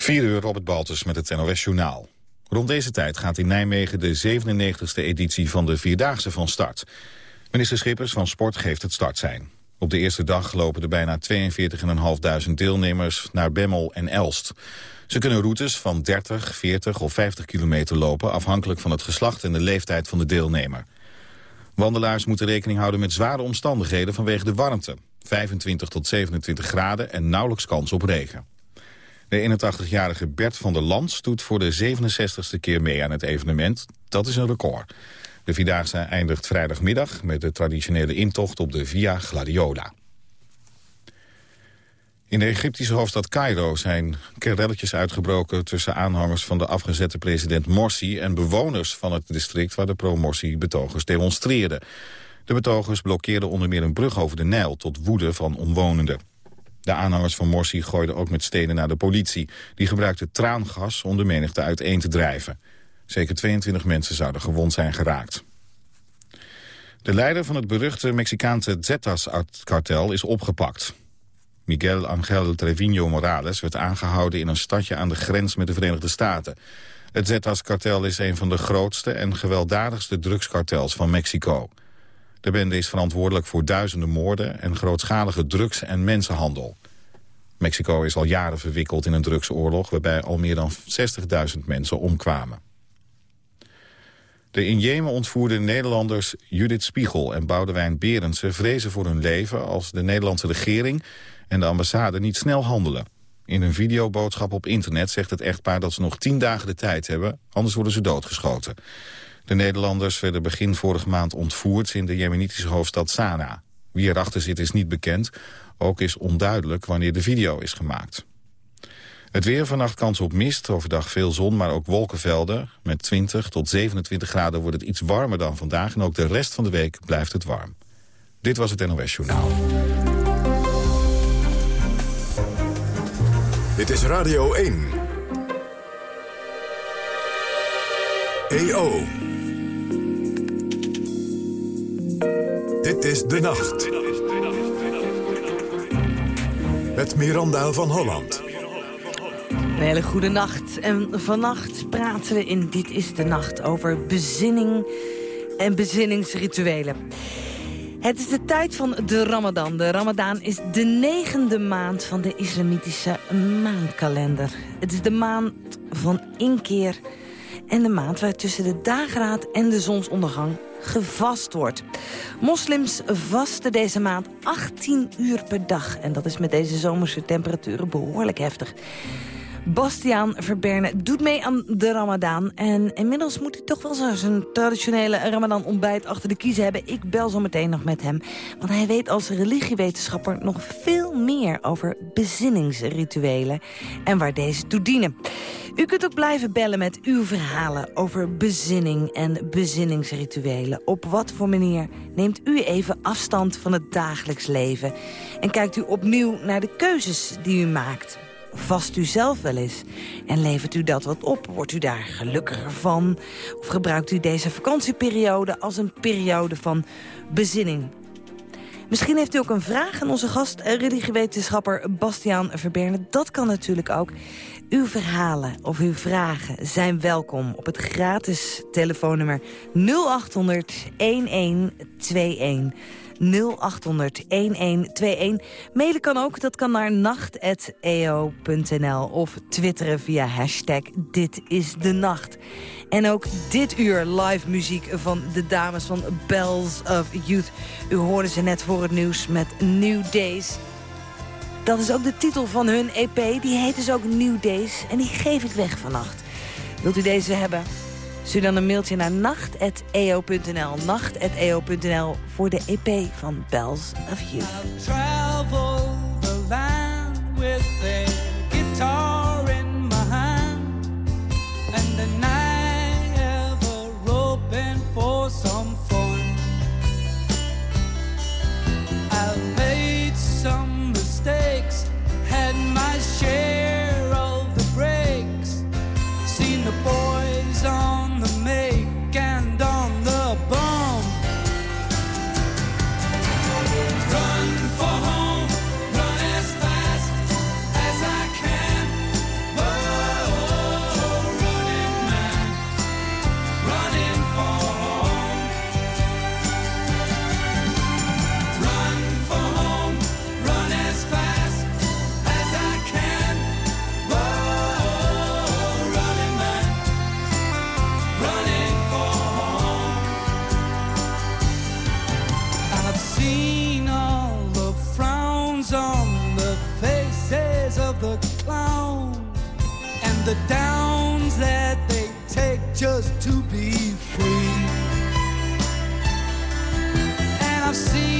4 uur Robert Baltus met het NOS Journaal. Rond deze tijd gaat in Nijmegen de 97e editie van de Vierdaagse van start. Minister Schippers van Sport geeft het startsein. Op de eerste dag lopen er bijna 42.500 deelnemers naar Bemmel en Elst. Ze kunnen routes van 30, 40 of 50 kilometer lopen... afhankelijk van het geslacht en de leeftijd van de deelnemer. Wandelaars moeten rekening houden met zware omstandigheden vanwege de warmte. 25 tot 27 graden en nauwelijks kans op regen. De 81-jarige Bert van der Lans doet voor de 67ste keer mee aan het evenement. Dat is een record. De Vierdaagse eindigt vrijdagmiddag met de traditionele intocht op de Via Gladiola. In de Egyptische hoofdstad Cairo zijn kerelletjes uitgebroken... tussen aanhangers van de afgezette president Morsi... en bewoners van het district waar de pro-Morsi-betogers demonstreerden. De betogers blokkeerden onder meer een brug over de Nijl... tot woede van omwonenden. De aanhangers van Morsi gooiden ook met stenen naar de politie. Die gebruikte traangas om de menigte uiteen te drijven. Zeker 22 mensen zouden gewond zijn geraakt. De leider van het beruchte Mexicaanse Zetas-kartel is opgepakt. Miguel Angel Trevino Morales werd aangehouden in een stadje aan de grens met de Verenigde Staten. Het Zetas-kartel is een van de grootste en gewelddadigste drugskartels van Mexico. De bende is verantwoordelijk voor duizenden moorden en grootschalige drugs- en mensenhandel. Mexico is al jaren verwikkeld in een drugsoorlog... waarbij al meer dan 60.000 mensen omkwamen. De in Jemen ontvoerde Nederlanders Judith Spiegel en Boudewijn Berendsen... vrezen voor hun leven als de Nederlandse regering en de ambassade niet snel handelen. In een videoboodschap op internet zegt het echtpaar dat ze nog tien dagen de tijd hebben... anders worden ze doodgeschoten. De Nederlanders werden begin vorige maand ontvoerd in de jemenitische hoofdstad Sanaa. Wie erachter zit is niet bekend. Ook is onduidelijk wanneer de video is gemaakt. Het weer vannacht kans op mist, overdag veel zon, maar ook wolkenvelden. Met 20 tot 27 graden wordt het iets warmer dan vandaag... en ook de rest van de week blijft het warm. Dit was het NOS Journaal. Dit is Radio 1. EO. Dit is De Nacht. Met Miranda van Holland. Een hele goede nacht. En vannacht praten we in Dit is de Nacht over bezinning en bezinningsrituelen. Het is de tijd van de Ramadan. De Ramadan is de negende maand van de islamitische maandkalender. Het is de maand van inkeer en de maand waar tussen de dageraad en de zonsondergang gevast wordt. Moslims vasten deze maand 18 uur per dag. En dat is met deze zomerse temperaturen behoorlijk heftig. Bastiaan Verberne doet mee aan de Ramadan. En inmiddels moet hij toch wel zijn traditionele Ramadan-ontbijt achter de kiezen hebben. Ik bel zo meteen nog met hem. Want hij weet als religiewetenschapper nog veel meer over bezinningsrituelen. En waar deze toe dienen. U kunt ook blijven bellen met uw verhalen over bezinning en bezinningsrituelen. Op wat voor manier neemt u even afstand van het dagelijks leven? En kijkt u opnieuw naar de keuzes die u maakt? Vast u zelf wel eens? En levert u dat wat op? Wordt u daar gelukkiger van? Of gebruikt u deze vakantieperiode als een periode van bezinning? Misschien heeft u ook een vraag aan onze gast, religiewetenschapper Bastiaan Verberne. Dat kan natuurlijk ook. Uw verhalen of uw vragen zijn welkom op het gratis telefoonnummer 0800 1121. 0800 1121. Mailen kan ook, dat kan naar nacht.eo.nl of twitteren via hashtag Dit is de Nacht. En ook dit uur live muziek van de dames van Bells of Youth. U hoorde ze net voor het nieuws met New Days. Dat is ook de titel van hun EP. Die heet dus ook New Days. En die geef ik weg vannacht. Wilt u deze hebben? Stuur dan een mailtje naar nacht.eo.nl. Nacht.eo.nl voor de EP van Bells of Youth. Open for some the downs that they take just to be free. And I've seen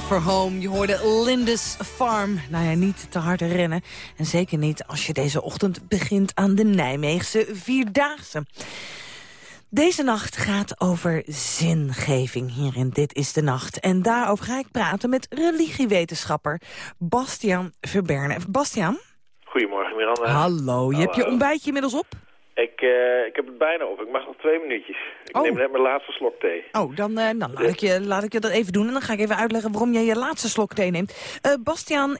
For Home. Je hoorde Lindes Farm. Nou ja, niet te hard rennen. En zeker niet als je deze ochtend begint aan de Nijmeegse Vierdaagse. Deze nacht gaat over zingeving hier in Dit is de Nacht. En daarover ga ik praten met religiewetenschapper Bastiaan Verberne. Bastiaan? Goedemorgen Miranda. Hallo, je hebt je ontbijtje inmiddels op? Ik, eh, ik heb het bijna op. Ik mag nog twee minuutjes. Ik Oh. neem net mijn laatste slok thee. Oh, dan, eh, dan laat, ik je, laat ik je dat even doen. En dan ga ik even uitleggen waarom jij je laatste slok thee neemt. Eh, Bastiaan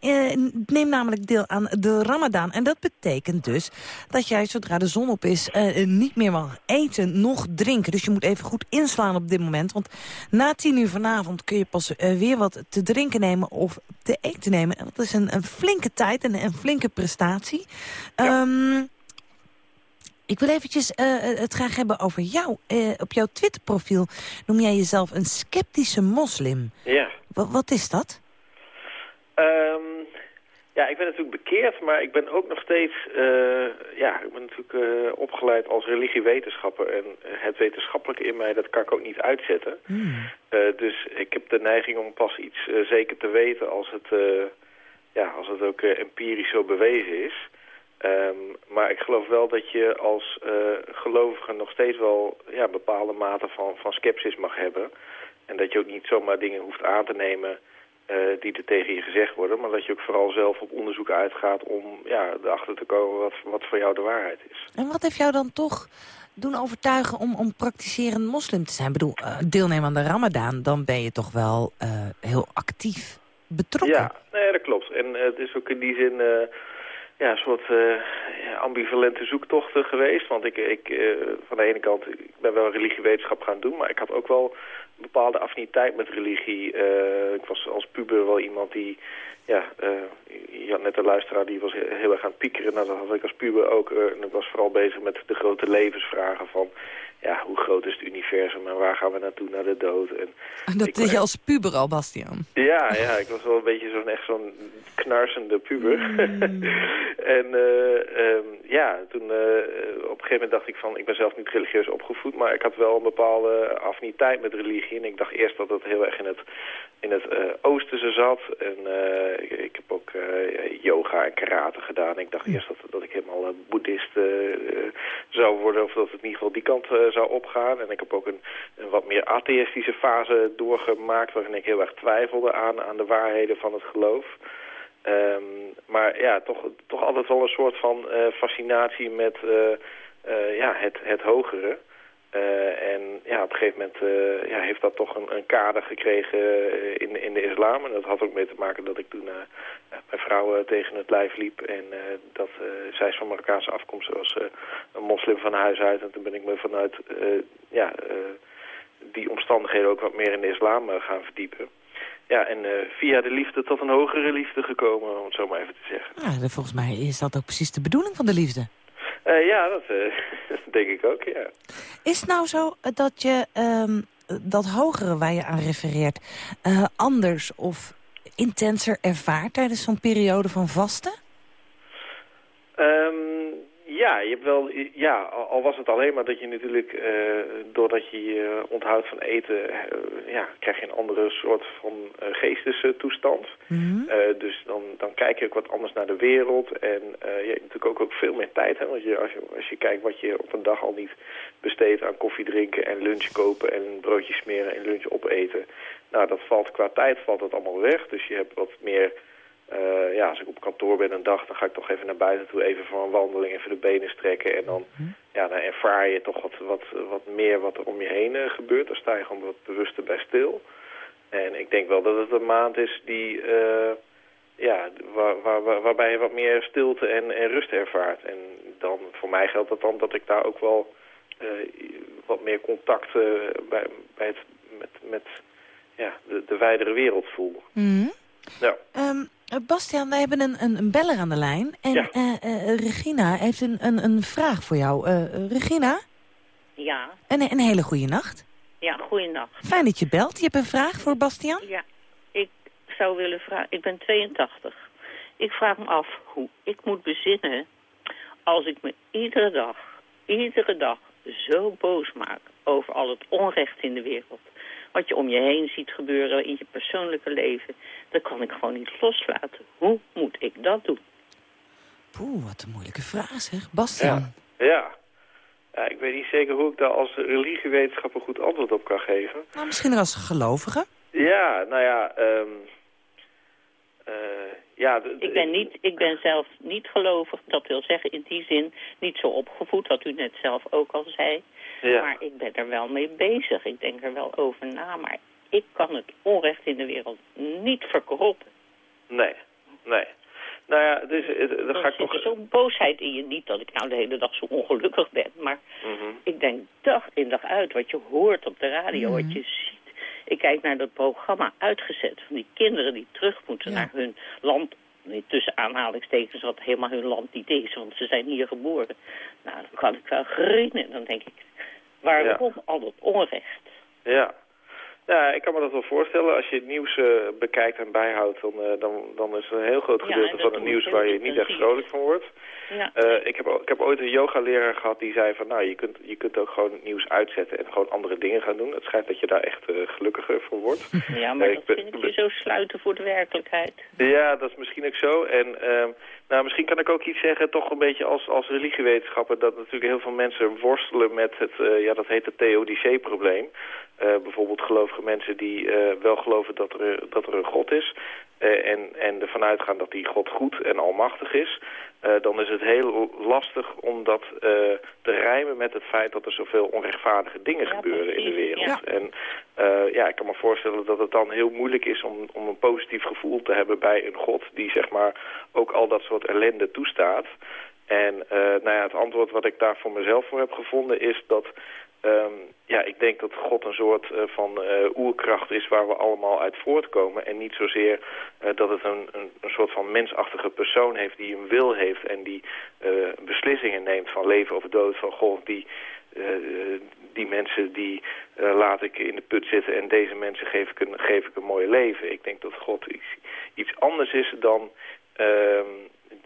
neemt namelijk deel aan de Ramadan. En dat betekent dus dat jij, zodra de zon op is, niet meer mag eten, nog drinken. Dus je moet even goed inslaan op dit moment. Want na tien uur vanavond kun je pas weer wat te drinken nemen of te eten nemen. En dat is een, een flinke tijd en een flinke prestatie. Ehm, ik wil eventjes eh, het graag hebben over jou. Eh, op jouw Twitterprofiel noem jij jezelf een sceptische moslim. Ja. Wa- wat is dat? Ehm, ja, ik ben natuurlijk bekeerd, maar ik ben ook nog steeds... eh, ja, ik ben natuurlijk eh, opgeleid als religiewetenschapper. En eh, het wetenschappelijke in mij, dat kan ik ook niet uitzetten. Eh, dus ik heb de neiging om pas iets eh, zeker te weten als het, eh, ja, als het ook eh, empirisch zo bewezen is. Ehm, maar ik geloof wel dat je als eh, gelovige nog steeds wel ja, bepaalde mate van, van sceptisch mag hebben. En dat je ook niet zomaar dingen hoeft aan te nemen eh, die er tegen je gezegd worden. Maar dat je ook vooral zelf op onderzoek uitgaat om ja, erachter te komen wat, wat voor jou de waarheid is. En wat heeft jou dan toch doen overtuigen om, om praktiserend moslim te zijn? Ik bedoel, eh, deelnemen aan de ramadan, dan ben je toch wel heel actief betrokken. Ja, nee, dat klopt. En het is ook in die zin ja, een soort eh, ambivalente zoektocht eh, geweest. Want ik, ik eh, van de ene kant, ik ben wel religiewetenschap gaan doen, maar ik had ook wel bepaalde affiniteit met religie. Eh, ik was als puber wel iemand die... Ja, je net een luisteraar die was heel erg aan het piekeren. Nou, dat had ik als puber ook. En ik was vooral bezig met de grote levensvragen van ja, hoe groot is het universum en waar gaan we naartoe naar de dood. En dat deed je als puber al, Bastiaan? Ja, ja, ik was wel een beetje zo'n echt zo'n knarsende puber. Mm. en uh, um, ja, toen uh, op een gegeven moment dacht ik van, ik ben zelf niet religieus opgevoed, maar ik had wel een bepaalde affiniteit met religie. En ik dacht eerst dat het heel erg in het, in het uh, oosterse zat. En ik, ik, heb ook yoga en karate gedaan. Ik dacht eerst dat, dat ik helemaal boeddhist zou worden, of dat het in ieder geval die kant zou opgaan. En ik heb ook een, een, wat meer atheïstische fase doorgemaakt... waarin ik heel erg twijfelde aan, aan de waarheden van het geloof. Um, maar ja, toch, toch altijd wel een soort van fascinatie met ja, het, het hogere. En ja, op een gegeven moment ja, heeft dat toch een, een kader gekregen in, in de islam. En dat had ook mee te maken dat ik toen mijn vrouw tegen het lijf liep. En dat zij is van Marokkaanse afkomst, was een moslim van huis uit. En toen ben ik me vanuit ja, die omstandigheden ook wat meer in de islam gaan verdiepen. Ja, en via de liefde tot een hogere liefde gekomen, om het zo maar even te zeggen. Ja, volgens mij is dat ook precies de bedoeling van de liefde. Uh, ja, dat, uh, denk ik ook, ja. Is het nou zo dat je um, dat hogere waar je aan refereert... Uh, anders of intenser ervaart tijdens zo'n periode van vasten? Um, ja, je hebt wel, ja, al was het alleen maar dat je natuurlijk, uh, doordat je je onthoudt van eten, uh, ja, krijg je een andere soort van uh, geestestoestand. Mm -hmm. dus dan, dan kijk je ook wat anders naar de wereld en je hebt natuurlijk ook, ook veel meer tijd. Hè, want je, als, je, als je kijkt wat je op een dag al niet besteedt aan koffie drinken en lunch kopen en broodjes smeren en lunch opeten. Nou, dat valt qua tijd valt dat allemaal weg. Dus je hebt wat meer uh, ja, als ik op kantoor ben een dag, dan ga ik toch even naar buiten toe, even voor een wandeling, even de benen strekken. En dan, mm. ja, dan ervaar je toch wat, wat, wat meer wat er om je heen uh, gebeurt. Dan sta je gewoon wat bewuster bij stil. En ik denk wel dat het een maand is die, uh, ja, waar, waar, waar, waarbij je wat meer stilte en, en rust ervaart. En dan, voor mij geldt dat dan dat ik daar ook wel wat meer contact bij, bij het, met, met ja, de, de wijdere wereld voel. Mm. Ja. Um, Bastiaan, wij hebben een, een, een, beller aan de lijn. En ja. uh, uh, Regina heeft een, een, een vraag voor jou. Uh, Regina? Ja. Een, een hele goede nacht. Ja, goeienacht. Fijn dat je belt. Je hebt een vraag voor Bastiaan? Ja, ik zou willen vragen... Ik ben 82. Ik vraag me af hoe ik moet bezinnen als ik me iedere dag, iedere dag zo boos maak over al het onrecht in de wereld wat je om je heen ziet gebeuren in je persoonlijke leven, dat kan ik gewoon niet loslaten. Hoe moet ik dat doen? Poeh, wat een moeilijke vraag zeg. Bastiaan. Ja, ja. ja ik weet niet zeker hoe ik daar als religiewetenschapper goed antwoord op kan geven. Nou, misschien als gelovige? Ja, nou ja... Um, uh, ja, ik, ben niet, ik ben zelf niet gelovig, dat wil zeggen in die zin niet zo opgevoed, wat u net zelf ook al zei. Ja. Maar ik ben er wel mee bezig, ik denk er wel over na, maar ik kan het onrecht in de wereld niet verkroppen. Nee, nee. Nou ja, dus, dan ga ik toch... Er zit zo'n boosheid in je, niet dat ik nou de hele dag zo ongelukkig ben, maar mm -hmm. ik denk dag in dag uit wat je hoort op de radio, mm -hmm. wat je ziet. Ik kijk naar dat programma uitgezet van die kinderen die terug moeten ja. naar hun land. Tussen aanhalingstekens wat helemaal hun land niet is, want ze zijn hier geboren. Nou, dan kan ik wel grinnen. Dan denk ik, waarom ja. al dat onrecht? Ja. Ja, ik kan me dat wel voorstellen. Als je het nieuws uh, bekijkt en bijhoudt, dan, uh, dan, dan is er een heel groot gedeelte ja, van het nieuws waar je niet echt vrolijk van wordt. Ja. Uh, ik, heb, ik heb ooit een yogaleraar gehad die zei van, nou, je kunt, je kunt ook gewoon het nieuws uitzetten en gewoon andere dingen gaan doen. Het schijnt dat je daar echt gelukkiger van wordt. Ja, maar dat vind ik je zo sluiten voor de werkelijkheid. Ja, dat is misschien ook zo. En ehm, nou, misschien kan ik ook iets zeggen, toch een beetje als, als religiewetenschapper, dat natuurlijk heel veel mensen worstelen met het, ja, dat heet het Theodicee-probleem. Uh, bijvoorbeeld gelovige mensen die uh, wel geloven dat er, dat er een God is... Uh, en, en ervan uitgaan dat die God goed en almachtig is... dan is het heel lastig om dat te rijmen met het feit dat er zoveel onrechtvaardige dingen ja, gebeuren precies, in de wereld. Ja. En ja, ik kan me voorstellen dat het dan heel moeilijk is om, om een positief gevoel te hebben bij een God... die zeg maar ook al dat soort ellende toestaat... En nou ja, het antwoord wat ik daar voor mezelf voor heb gevonden is dat ehm, ja, ik denk dat God een soort eh, van eh, oerkracht is waar we allemaal uit voortkomen. En niet zozeer eh, dat het een, een, soort van mensachtige persoon heeft die een wil heeft en die beslissingen neemt van leven of dood. Van God, die, die mensen die laat ik in de put zitten en deze mensen geef ik een, geef ik een mooi leven. Ik denk dat God iets, iets anders is dan, ehm,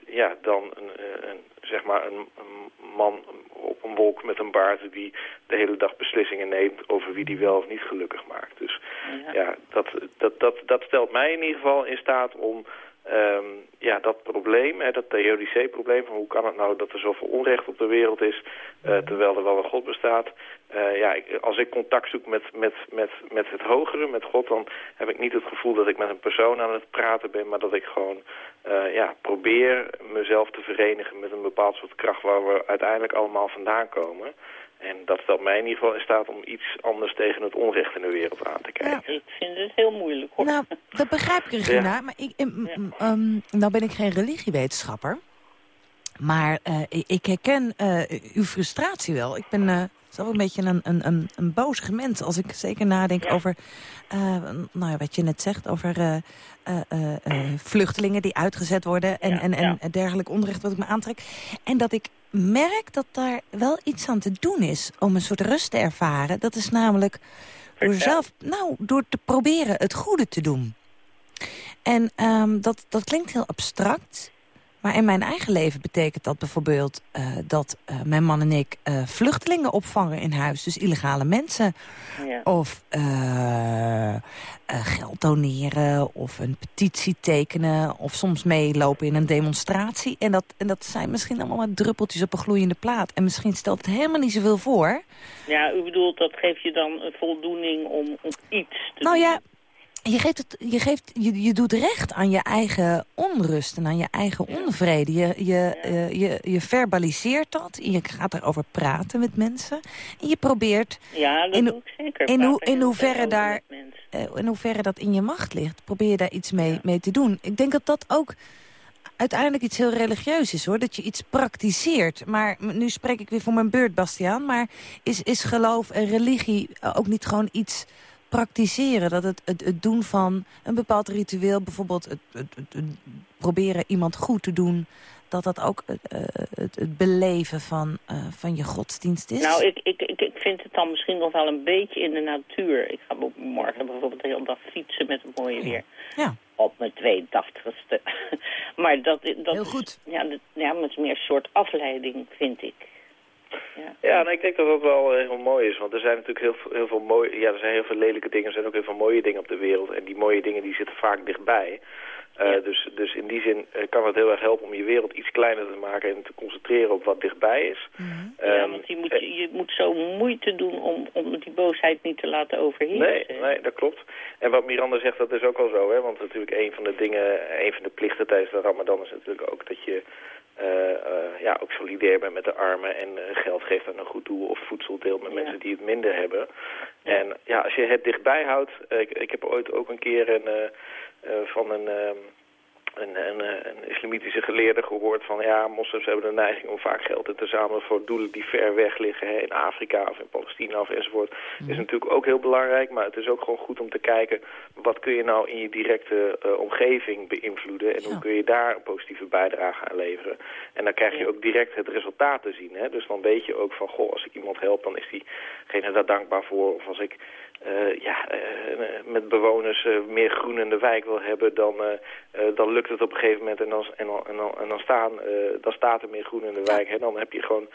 ja, dan een, een, zeg maar een, een man op een wolk met een baard die de hele dag beslissingen neemt over wie die wel of niet gelukkig maakt. Dus ja, ja dat, dat, dat, dat stelt mij in ieder geval in staat om um, ja, dat probleem, hè, dat Theodicee-probleem, van hoe kan het nou dat er zoveel onrecht op de wereld is, uh, terwijl er wel een God bestaat. Uh, ja, als ik contact zoek met, met, met, met het hogere, met God, dan heb ik niet het gevoel dat ik met een persoon aan het praten ben, maar dat ik gewoon uh, ja, probeer mezelf te verenigen met een bepaald soort kracht waar we uiteindelijk allemaal vandaan komen. En dat stelt mij in ieder geval in staat om iets anders tegen het onrecht in de wereld aan te kijken. Ja. Ik vind het heel moeilijk hoor. Nou, dat begrijp ik Regina. Maar ik, um, nou ben ik geen religiewetenschapper. Maar uh, ik herken uh, uw frustratie wel. Ik ben uh, zelf een beetje een, een, een, een bozig mens. Als ik zeker nadenk ja. over nou ja, wat je net zegt. Over vluchtelingen die uitgezet worden. En, ja, en, en ja. dergelijk onrecht wat ik me aantrek. En dat ik merk dat daar wel iets aan te doen is om een soort rust te ervaren. Dat is namelijk door zelf, nou, door te proberen het goede te doen. En um, dat, dat klinkt heel abstract. Maar in mijn eigen leven betekent dat bijvoorbeeld uh, dat uh, mijn man en ik uh, vluchtelingen opvangen in huis. Dus illegale mensen. Ja. Of geld doneren of een petitie tekenen. Of soms meelopen in een demonstratie. En dat, en dat zijn misschien allemaal maar druppeltjes op een gloeiende plaat. En misschien stelt het helemaal niet zoveel voor. Ja, u bedoelt dat geeft je dan een voldoening om, om iets te nou, doen? Ja, je, geeft het, je, geeft, je, je doet recht aan je eigen onrust en aan je eigen onvrede. Je, je, uh, je, je verbaliseert dat, je gaat erover praten met mensen. En je probeert... Ja, dat in, doe ik zeker. In, hoe, in, hoeverre daar, uh, in hoeverre dat in je macht ligt, probeer je daar iets mee, ja. mee te doen. Ik denk dat dat ook uiteindelijk iets heel religieus is, hoor. Dat je iets praktiseert. Maar nu spreek ik weer voor mijn beurt, Bastiaan. Maar is, is geloof en religie ook niet gewoon iets praktiseren. Dat het, het, het doen van een bepaald ritueel, bijvoorbeeld het, het, het, proberen iemand goed te doen... dat dat ook uh, het, het, beleven van, uh, van je godsdienst is? Nou, ik, ik, ik, ik vind het dan misschien nog wel een beetje in de natuur. Ik ga morgen bijvoorbeeld de hele dag fietsen met het mooie weer. Ja. Op mijn 82ste. maar dat, dat Heel goed. Is, ja, dat, ja, maar het is meer een soort afleiding, vind ik. Ja, ja nou, ik denk dat dat wel uh, heel mooi is. Want er zijn natuurlijk heel, heel veel mooie... Ja, er zijn heel veel lelijke dingen. Er zijn ook heel veel mooie dingen op de wereld. En die mooie dingen die zitten vaak dichtbij. Uh, ja. dus, dus in die zin uh, kan het heel erg helpen om je wereld iets kleiner te maken... en te concentreren op wat dichtbij is. Mm -hmm. um, ja, want je moet, je moet zo moeite doen om, om die boosheid niet te laten overheersen. Nee, nee, dat klopt. En wat Miranda zegt, dat is ook al zo. Hè? Want natuurlijk een van de dingen, een van de plichten tijdens de Ramadan... is natuurlijk ook dat je... Uh, uh, ja, ook solidair bent met de armen en uh, geld geeft aan een goed doel of voedsel deelt met ja. mensen die het minder hebben. Ja. En ja, als je het dichtbij houdt, ik, ik heb ooit ook een keer een, van een, um, een, een, een, islamitische geleerde gehoord van ja, moslims hebben de neiging om vaak geld in te zamelen voor doelen die ver weg liggen, hè, in Afrika of in Palestina of enzovoort. Mm. is natuurlijk ook heel belangrijk, maar het is ook gewoon goed om te kijken wat kun je nou in je directe uh, omgeving beïnvloeden en ja. hoe kun je daar een positieve bijdrage aan leveren. En dan krijg je ook direct het resultaat te zien. Hè? Dus dan weet je ook van, goh, als ik iemand help, dan is diegene daar dankbaar voor. Of als ik uh, ja, uh, met bewoners uh, meer groen in de wijk wil hebben, dan, dan lukt het op een gegeven moment en dan, en dan, en dan, en dan, staan, dan staat er meer groen in de wijk. Hè? Dan heb je gewoon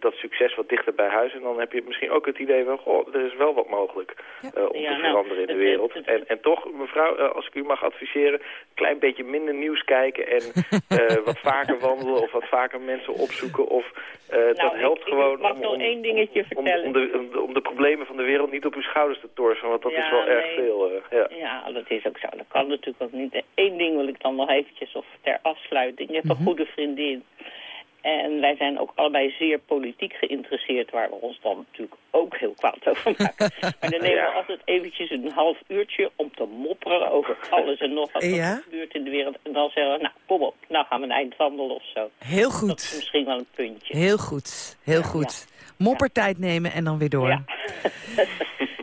dat succes wat dichter bij huis en dan heb je misschien ook het idee van, goh, er is wel wat mogelijk ja. om ja, te nou, veranderen in de wereld. Het, het, het, en, en toch, mevrouw, als ik u mag adviseren, een klein beetje minder nieuws kijken en wat vaker wandelen of wat vaker mensen opzoeken of nou, dat helpt ik, gewoon ik mag om, nog om, één dingetje om, vertellen. Om, de, om, de, om de problemen van de wereld niet op uw schouders te torsen, want dat ja, is wel nee. erg veel. Uh, ja. ja, dat is ook zo. Dat kan natuurlijk ook niet. Eén ding wil ik dan nog eventjes, of ter afsluiting. Ik heb Mhm. een goede vriendin. En wij zijn ook allebei zeer politiek geïnteresseerd, waar we ons dan natuurlijk ook heel kwaad over maken. maar dan nemen we altijd eventjes een half uurtje om te mopperen over alles en nog wat er Ja. gebeurt in de wereld. En dan zeggen we, nou kom op, nou gaan we een eind wandelen of zo. Heel Dat is goed. misschien wel een puntje. Heel goed. Heel Ja, goed. Moppertijd nemen en dan weer door. Ja.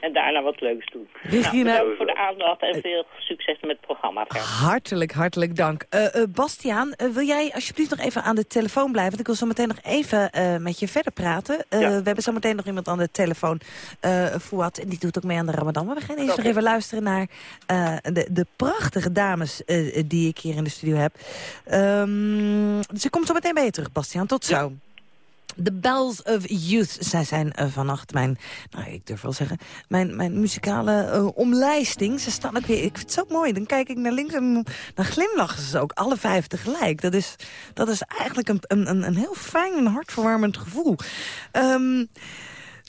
en daarna wat leuks doen. Regina- Nou, bedankt voor de aandacht en veel succes met het programma. Hartelijk, hartelijk dank. Eh, eh, Bastiaan, eh, wil jij alsjeblieft nog even aan de telefoon blijven? Want ik wil zo meteen nog even met je verder praten. Ja. We hebben zo meteen nog iemand aan de telefoon, Fouad. En die doet ook mee aan de Ramadan. Maar we gaan eerst nog even luisteren naar de, de prachtige dames die ik hier in de studio heb. Ehm, dus ik kom zo meteen bij je terug, Bastiaan. Tot zo. The Bells of Youth. Zij zijn eh, vannacht mijn, nou ik durf wel zeggen, mijn, mijn muzikale eh, omlijsting. Ze staan ook weer, ik vind het zo mooi. Dan kijk ik naar links en dan glimlachen ze ook, alle vijf tegelijk. Dat is, dat is eigenlijk een, een, een heel fijn en hartverwarmend gevoel. Ehm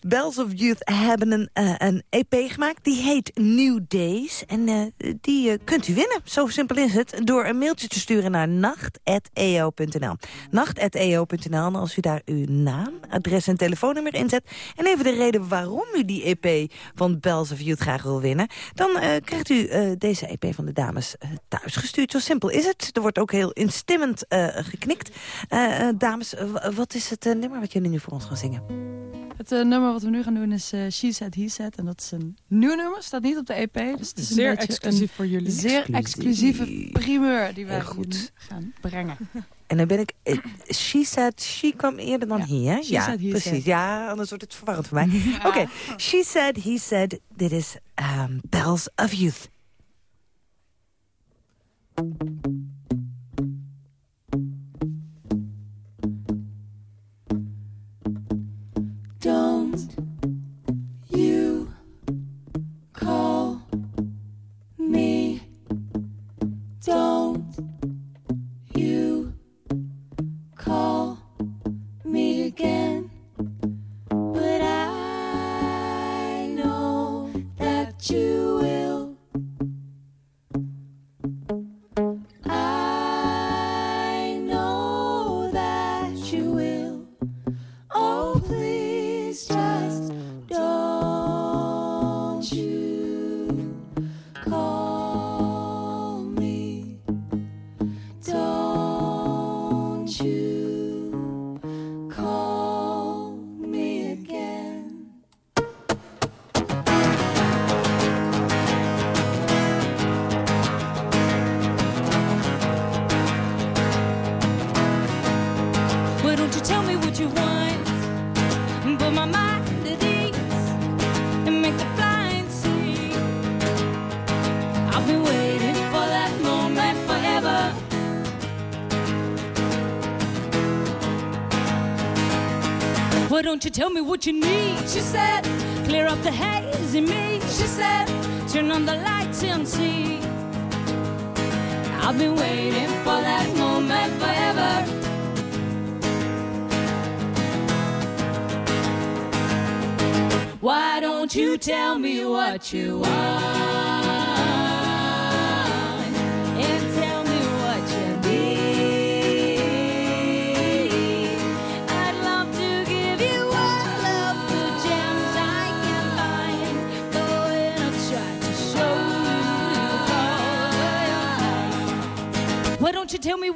Bells of Youth hebben een, eh, een EP gemaakt. Die heet New Days. En eh, die eh, kunt u winnen. Zo simpel is het. Door een mailtje te sturen naar nacht.eo.nl. Nacht.eo.nl. En als u daar uw naam, adres en telefoonnummer inzet... en even de reden waarom u die EP van Bells of Youth graag wil winnen... dan krijgt u deze EP van de dames thuis gestuurd. Zo simpel is het. Er wordt ook heel instemmend geknikt. Dames, wat is het nummer wat jullie nu voor ons gaan zingen? Het nummer wat we nu gaan doen is eh, She Said, He Said. En dat is een nieuw nummer, staat niet op de EP. Dus het is een Zeer beetje exclusief een voor jullie. zeer Exclusief. exclusieve primeur die wij goed. gaan brengen. En dan ben ik... eh, she said, she kwam eerder dan Ja. he, hè? She ja, said, he precies. said. Ja, anders wordt het verwarrend voor mij. Oké, she said, he said, dit is um, Bells of Youth. Don't you tell me what you need? She said, clear up the haze in me. She said, turn on the lights and see. I've been waiting for that moment forever. Why don't you tell me what you want?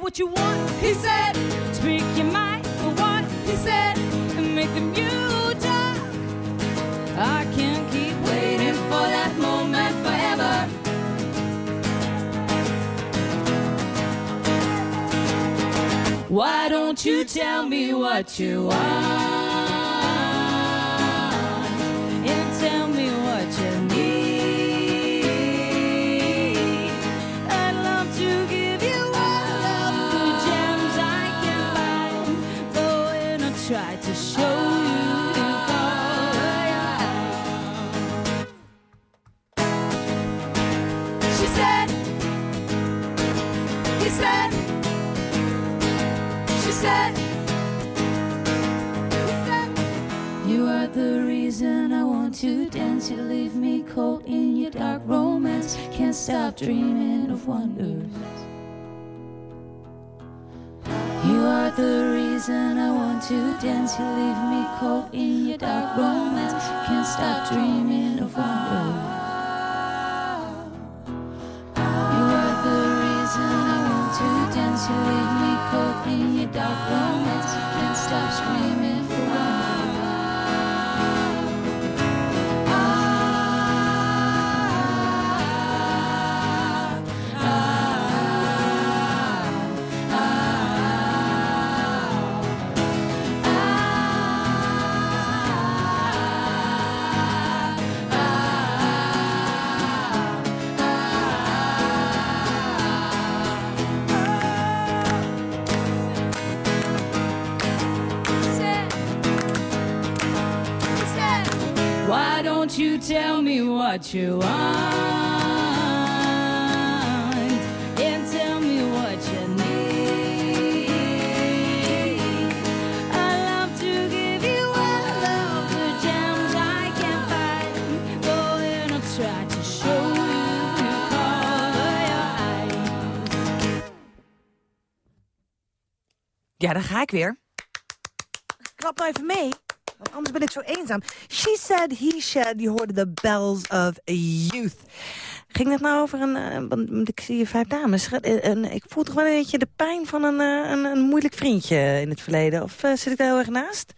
What you want? He said, speak your mind for what? He said, and make them you talk. I can't keep waiting for that moment forever. Why don't you tell me what you want? Stop dreaming of wonders. You are the reason I want to dance. You leave me cold in your dark romance. Can't stop dreaming of wonders. You are the reason I want to dance. You leave me cold in your dark romance. Can't stop screaming what you want? And tell me what you need. I love to give you all of the gems I can find. Go and I'll try to show you. Cover your eyes. Ja, daar ga ik weer. Klap nou even mee, anders ben ik zo eenzaam. She said, he said, je hoorde de bells of youth. Ging het nou over een... eh, want ik zie je vijf dames. Een- ik voel toch wel een beetje de pijn van een, eh, een, een moeilijk vriendje in het verleden. Of eh, zit ik daar heel erg naast?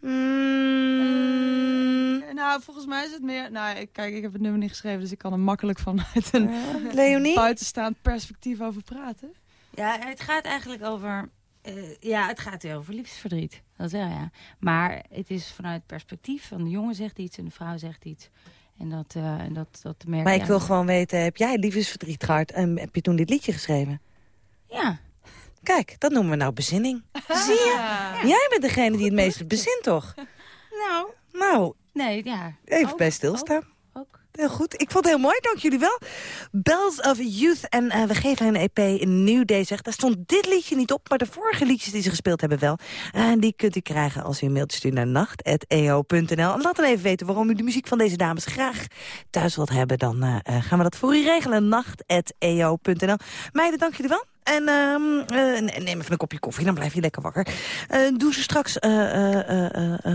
Mm, Eh, Nou, volgens mij is het meer... Nou, ik, kijk, ik heb het nummer niet geschreven, dus ik kan er makkelijk vanuit een Leonie? buitenstaand perspectief over praten. Ja, het gaat eigenlijk over... eh, ja, het gaat over liefdesverdriet. Dat wel, ja. Maar het is vanuit perspectief van de jongen zegt iets en de vrouw zegt iets. En dat, eh, en dat, dat merk Maar ik wil gewoon weten, heb jij liefdesverdriet gehad... en heb je toen dit liedje geschreven? Ja. Kijk, dat noemen we nou bezinning. Zie je? Jij bent degene die het meest bezint, toch? Nou, Nou, nee, ja. even Ook, bij stilstaan. Ook. Heel goed. Ik vond het heel mooi, dank jullie wel. Bells of Youth. En eh, we geven een EP een New Day. Zegt. Daar stond dit liedje niet op, maar de vorige liedjes die ze gespeeld hebben wel. En die kunt u krijgen als u een mailtje stuurt naar nacht.eo.nl. En laat dan even weten waarom u de muziek van deze dames graag thuis wilt hebben. Dan eh, eh, gaan we dat voor u regelen. Nacht.eo.nl. Meiden, dank jullie wel. En ehm, eh, neem even een kopje koffie, dan blijf je lekker wakker. Eh doe ze straks eh,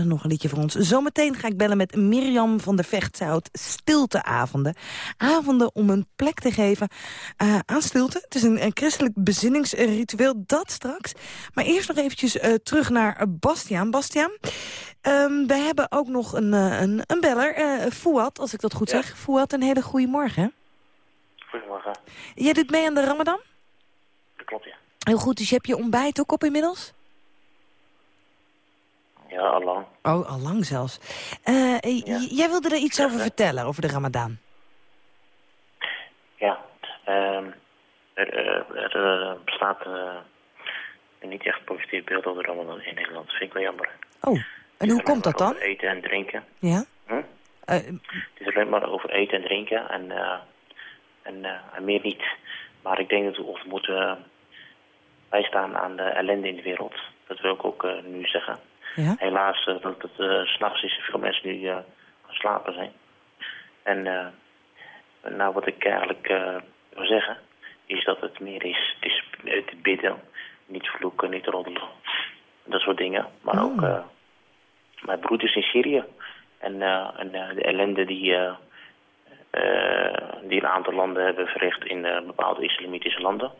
nog een liedje voor ons. Zometeen ga ik bellen met Mirjam van der Vecht. Zij houdt stilteavonden. Avonden om een plek te geven aan stilte. Het is een, een christelijk bezinningsritueel, dat straks. Maar eerst nog eventjes terug naar Bastiaan. Bastiaan, ehm, wij hebben ook nog een, een, een beller, Fouad, als ik dat goed zeg. Fouad, een hele goede morgen. Goedemorgen. Jij doet mee aan de Ramadan? Klopt, ja. Heel goed, dus je hebt je ontbijt ook op inmiddels? Ja, allang. Oh, al lang zelfs. Eh, j- Jij wilde er iets over vertellen, over de Ramadan. Ja. ehm, er, er, er, eh, bestaat eh, een niet echt positief beeld over Ramadan in Nederland. Dat vind ik wel jammer. Oh, en hoe komt dat dan? Eten en drinken. Ja? Hm? Eh, Het is alleen maar over eten en drinken en, eh, en, eh, en meer niet. Maar ik denk dat we ons moeten bijstaan aan de ellende in de wereld. Dat wil ik ook eh, nu zeggen. Ja? Helaas, eh, dat het uh, s'nachts is veel mensen nu eh gaan slapen zijn. En eh, nou, wat ik eigenlijk eh, wil zeggen, is dat het meer is, het is eh, te bidden, niet vloeken, niet roddelen. Dat soort dingen. Maar ook eh, mijn broeders in Syrië. En, eh, en eh, de ellende die, eh, eh, die een aantal landen hebben verricht in eh, bepaalde islamitische landen.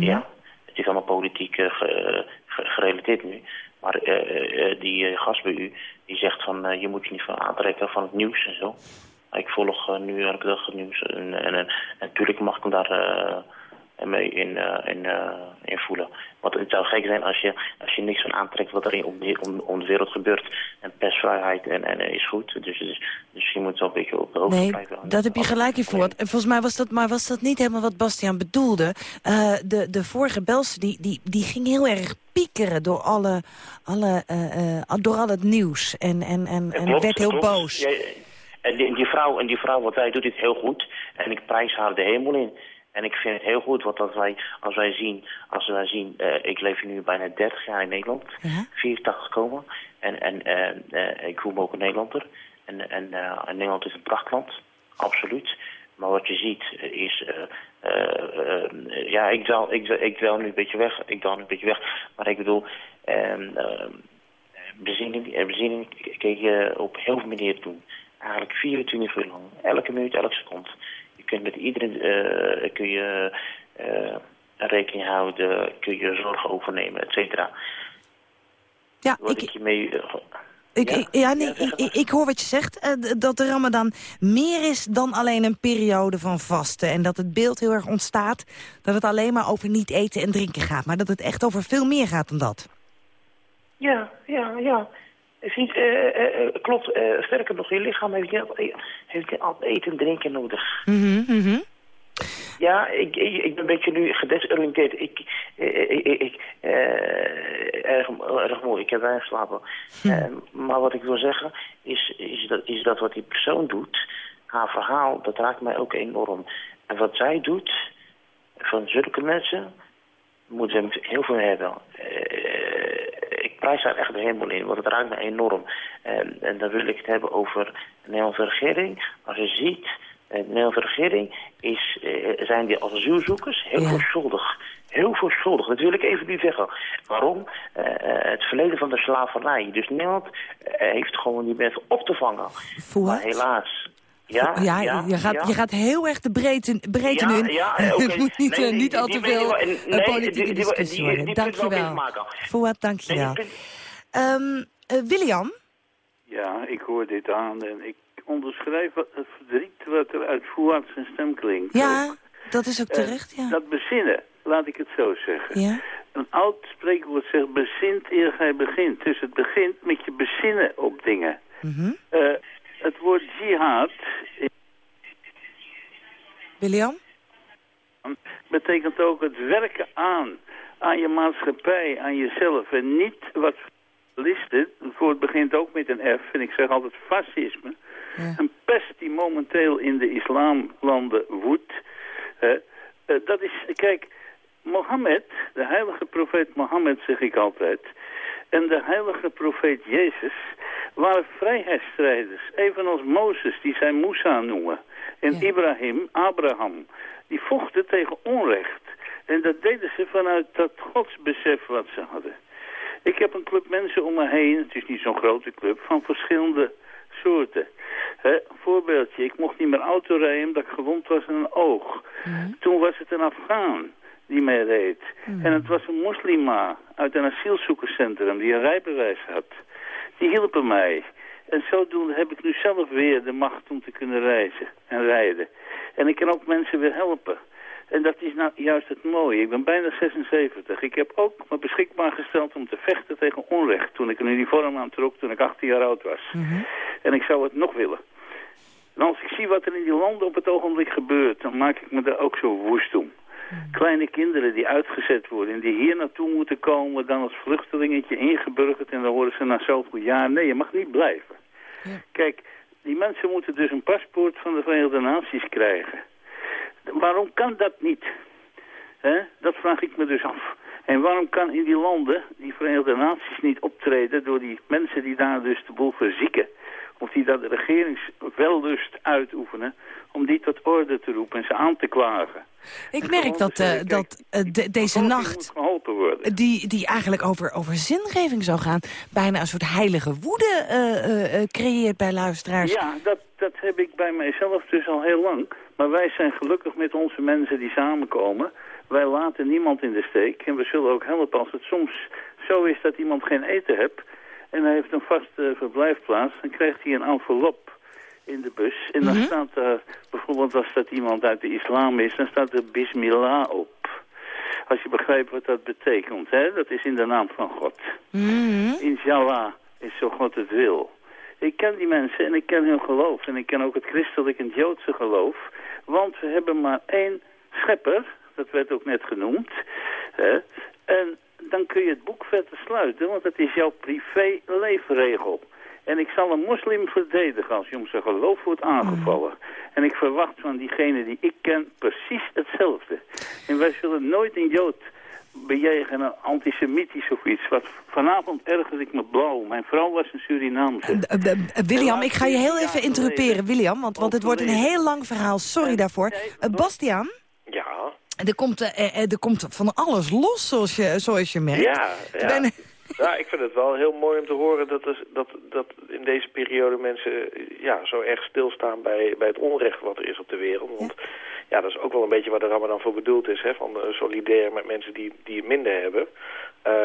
Ja, het is allemaal politiek eh, ge- ge- gerelateerd nu. Maar eh, eh, die gast bij u, die zegt van je moet je niet van aantrekken van het nieuws en zo. Ik volg nu elke dag het nieuws en, en, en, natuurlijk mag ik hem daar mee in, eh, in, eh, in voelen. Want het zou gek zijn als je, als je niks van aantrekt wat er in, om, de, om, om de wereld gebeurt. En persvrijheid en, en, eh, is goed. Dus, dus, dus je moet wel een beetje op de hoogte Nee, blijven. dat heb je gelijk in voor. En volgens mij was dat, maar was dat niet helemaal wat Bastiaan bedoelde. De, de vorige Belse, die, die, die ging heel erg piekeren door, alle, alle, door al het nieuws. En, en, en, en Klopt, werd heel klopt. boos. Ja, en die, die vrouw, en die vrouw, wat wij doet dit heel goed. En ik prijs haar de hemel in. En ik vind het heel goed, want als wij, als wij zien, als wij zien eh, ik leef nu bijna 30 jaar in Nederland, Ja? 84 gekomen. En, en eh, eh, ik voel me ook een Nederlander. En, en, Nederland is een prachtland, absoluut. Maar wat je ziet is, ja, ik dwaal, ik, ik dwaal nu een beetje weg, ik dwaal nu een beetje weg. Maar ik bedoel, ehm, bezinning, eh, bezinning kun je op heel veel manieren doen. Eigenlijk 24 uur lang, elke minuut, elke seconde. Kunt met iedereen eh, kun je, eh, rekening houden, kun je zorgen overnemen, et cetera. Ja, Wat ik, ik mee... eh, Ik, Ja? nee, Ja, ik, ik, ik hoor wat je zegt. d- dat de Ramadan meer is dan alleen een periode van vasten. En dat het beeld heel erg ontstaat dat het alleen maar over niet eten en drinken gaat. Maar dat het echt over veel meer gaat dan dat. Ja, ja, ja. Ziet, eh, eh, eh, klopt. sterker nog, je lichaam heeft niet, altijd- heeft niet altijd eten en drinken nodig. Mhm, mhm. Ja, ik, ik, ik ben een beetje nu gedesoriënteerd. Ik, ik, ik, eh, erg, erg mooi. Ik heb weinig geslapen. Eh, maar wat ik wil zeggen is, is is dat, is dat wat die persoon doet, haar verhaal, dat raakt mij ook enorm. En wat zij doet, van zulke mensen, moeten ze heel veel hebben. Eh, ik prijs daar echt de hemel in, want het raakt me enorm. En, en dan wil ik het hebben over de Nederlandse regering. Als je ziet, eh, de Nederlandse regering is, eh, zijn die asielzoekers heel Ja. veelvuldig. Heel veelvuldig, dat wil ik even niet zeggen. Waarom? Het verleden van de slavernij. Dus Nederland heeft gewoon die mensen op te vangen. Maar helaas. Ja, Ja, ja, je, gaat, ja. je gaat heel erg de breedte, breedte Ja, in. ja, moet niet, Nee, eh, die- niet die- al te veel eh, nee, politieke die- discussie die- worden. Dankjewel. even maken. Fouad, dankjewel. Nee, die Ehm eh, William? Ja, ik hoor dit aan en ik onderschrijf het verdriet wat er uit Fouad zijn stem klinkt. Ja, dat is ook terecht, ja. Dat bezinnen, laat ik het zo zeggen. Ja? Een oud spreekwoord zegt bezint eer gij begint. Dus het begint met je bezinnen op dingen. Eh, het woord jihad William? betekent ook het werken aan, aan je maatschappij, aan jezelf. En niet wat listen, het woord begint ook met een F, en ik zeg altijd fascisme. Een pest die momenteel in de islamlanden woedt. eh, dat is, kijk, Mohammed, de heilige profeet Mohammed zeg ik altijd, en de heilige profeet Jezus waren vrijheidsstrijders. Evenals Mozes, die zij Musa noemen. En Ibrahim, Abraham, die vochten tegen onrecht. En dat deden ze vanuit dat godsbesef wat ze hadden. Ik heb een club mensen om me heen, het is niet zo'n grote club, van verschillende soorten. Een voorbeeldje, ik mocht niet meer auto rijden omdat ik gewond was aan een oog. Toen was het een Afghaan die mij reed. En het was een moslima uit een asielzoekerscentrum die een rijbewijs had. Die hielpen mij. En zodoende heb ik nu zelf weer de macht om te kunnen reizen en rijden. En ik kan ook mensen weer helpen. En dat is nou juist het mooie. Ik ben bijna 76. Ik heb ook me beschikbaar gesteld om te vechten tegen onrecht. Toen ik een uniform aantrok, toen ik 18 jaar oud was. En ik zou het nog willen. En als ik zie wat er in die landen op het ogenblik gebeurt, dan maak ik me daar ook zo woest om. Kleine kinderen die uitgezet worden en die hier naartoe moeten komen, dan als vluchtelingetje ingeburgerd en dan horen ze na zoveel jaar, nee, je mag niet blijven. Kijk, die mensen moeten dus een paspoort van de Verenigde Naties krijgen. Waarom kan dat niet? Dat vraag ik me dus af. En waarom kan in die landen die Verenigde Naties niet optreden door die mensen die daar dus de boel verzieken, of die daar de regeringswellust uitoefenen, om die tot orde te roepen en ze aan te klagen? Ik merk dat, eh, dat eh, de- deze nacht, die, die eigenlijk over, over zingeving zou gaan... bijna een soort heilige woede eh, creëert bij luisteraars. Ja, dat, dat heb ik bij mijzelf dus al heel lang. Maar wij zijn gelukkig met onze mensen die samenkomen. Wij laten niemand in de steek. En we zullen ook helpen als het soms zo is dat iemand geen eten heeft... en hij heeft een vaste verblijfplaats, dan krijgt hij een envelop in de bus. En dan staat er, bijvoorbeeld als dat iemand uit de islam is, dan staat er Bismillah op. Als je begrijpt wat dat betekent, hè? dat is in de naam van God. Inshallah is zo God het wil. Ik ken die mensen en ik ken hun geloof. En ik ken ook het christelijk en het joodse geloof. Want we hebben maar één schepper, dat werd ook net genoemd. Hè? En dan kun je het boek verder sluiten, want het is jouw privé leefregel. En ik zal een moslim verdedigen als je om zijn geloof wordt aangevallen. En ik verwacht van diegene die ik ken precies hetzelfde. En wij zullen nooit een jood bejegenen, antisemitisch of iets. Wat vanavond ergerde ik me blauw. Mijn vrouw was een Surinaamse. Eh, eh, William, ik ga je heel even interruperen, William, want, want het wordt een heel lang verhaal. Sorry daarvoor. Eh, Bastiaan, Ja, er komt, eh, eh, er komt van alles los, zoals je, zoals je merkt. ja, Ik ja. ben- Ja, ik vind het wel heel mooi om te horen dat, er, dat, dat in deze periode mensen eh, ja, zo erg stilstaan bij, bij het onrecht wat er is op de wereld. Want ja, dat is ook wel een beetje waar de Ramadan voor bedoeld is, hè, van solidair met mensen die, die het minder hebben.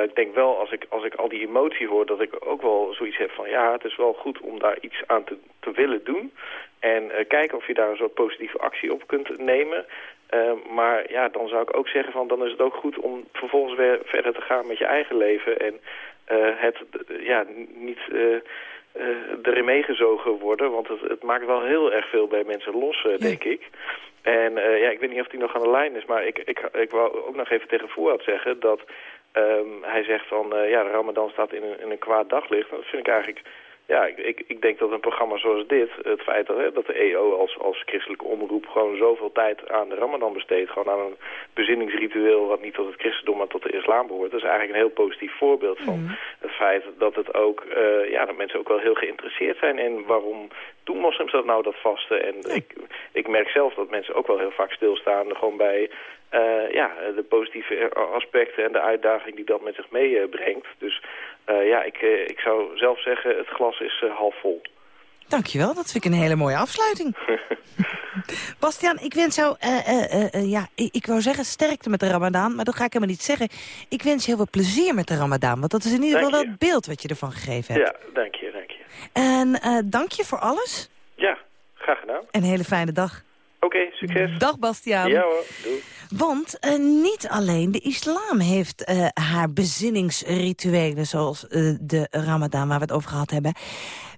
Ik denk wel, als ik, als ik al die emotie hoor, dat ik ook wel zoiets heb van... ja, het is wel goed om daar iets aan te, te willen doen. En kijken of je daar een soort positieve actie op kunt nemen. Eh, maar ja, dan zou ik ook zeggen van... dan is het ook goed om vervolgens weer verder te gaan met je eigen leven. En eh, het ja, niet eh, erin meegezogen worden. Want het, het maakt wel heel erg veel bij mensen los, denk ik. En ja, ik weet niet of hij nog aan de lijn is, maar ik, ik, ik wou ook nog even tegen Fouad zeggen dat ehm, hij zegt van, ja, de ramadan staat in een, in een kwaad daglicht. Dat vind ik eigenlijk ja, ik, ik, ik denk dat een programma zoals dit, het feit dat, hè, dat de EO als, als christelijke omroep gewoon zoveel tijd aan de Ramadan besteedt, gewoon aan een bezinningsritueel wat niet tot het christendom, maar tot de islam behoort, dat is eigenlijk een heel positief voorbeeld van Mhm. het feit dat het ook, eh, ja, dat mensen ook wel heel geïnteresseerd zijn in waarom doen moslims dat nou, dat vasten. En ik, ik merk zelf dat mensen ook wel heel vaak stilstaan gewoon bij eh, ja, de positieve aspecten en de uitdaging die dat met zich meebrengt. dus eh, ja, ik, eh, ik zou zelf zeggen, het glas is eh, half vol. Dankjewel, dat vind ik een hele mooie afsluiting. Bastiaan, ik wens jou, eh, eh, eh, eh, ja, ik, ik wou zeggen sterkte met de ramadan, maar dat ga ik helemaal niet zeggen. Ik wens je heel veel plezier met de ramadan, want dat is in ieder geval wel het beeld wat je ervan gegeven hebt. Ja, dank je, dank je. En eh, dank je voor alles Ja, graag gedaan. en een hele fijne dag. Oké, succes. Dag Bastiaan. Ja hoor, doei. Want eh, niet alleen de islam heeft eh, haar bezinningsrituelen... zoals eh, de ramadan waar we het over gehad hebben.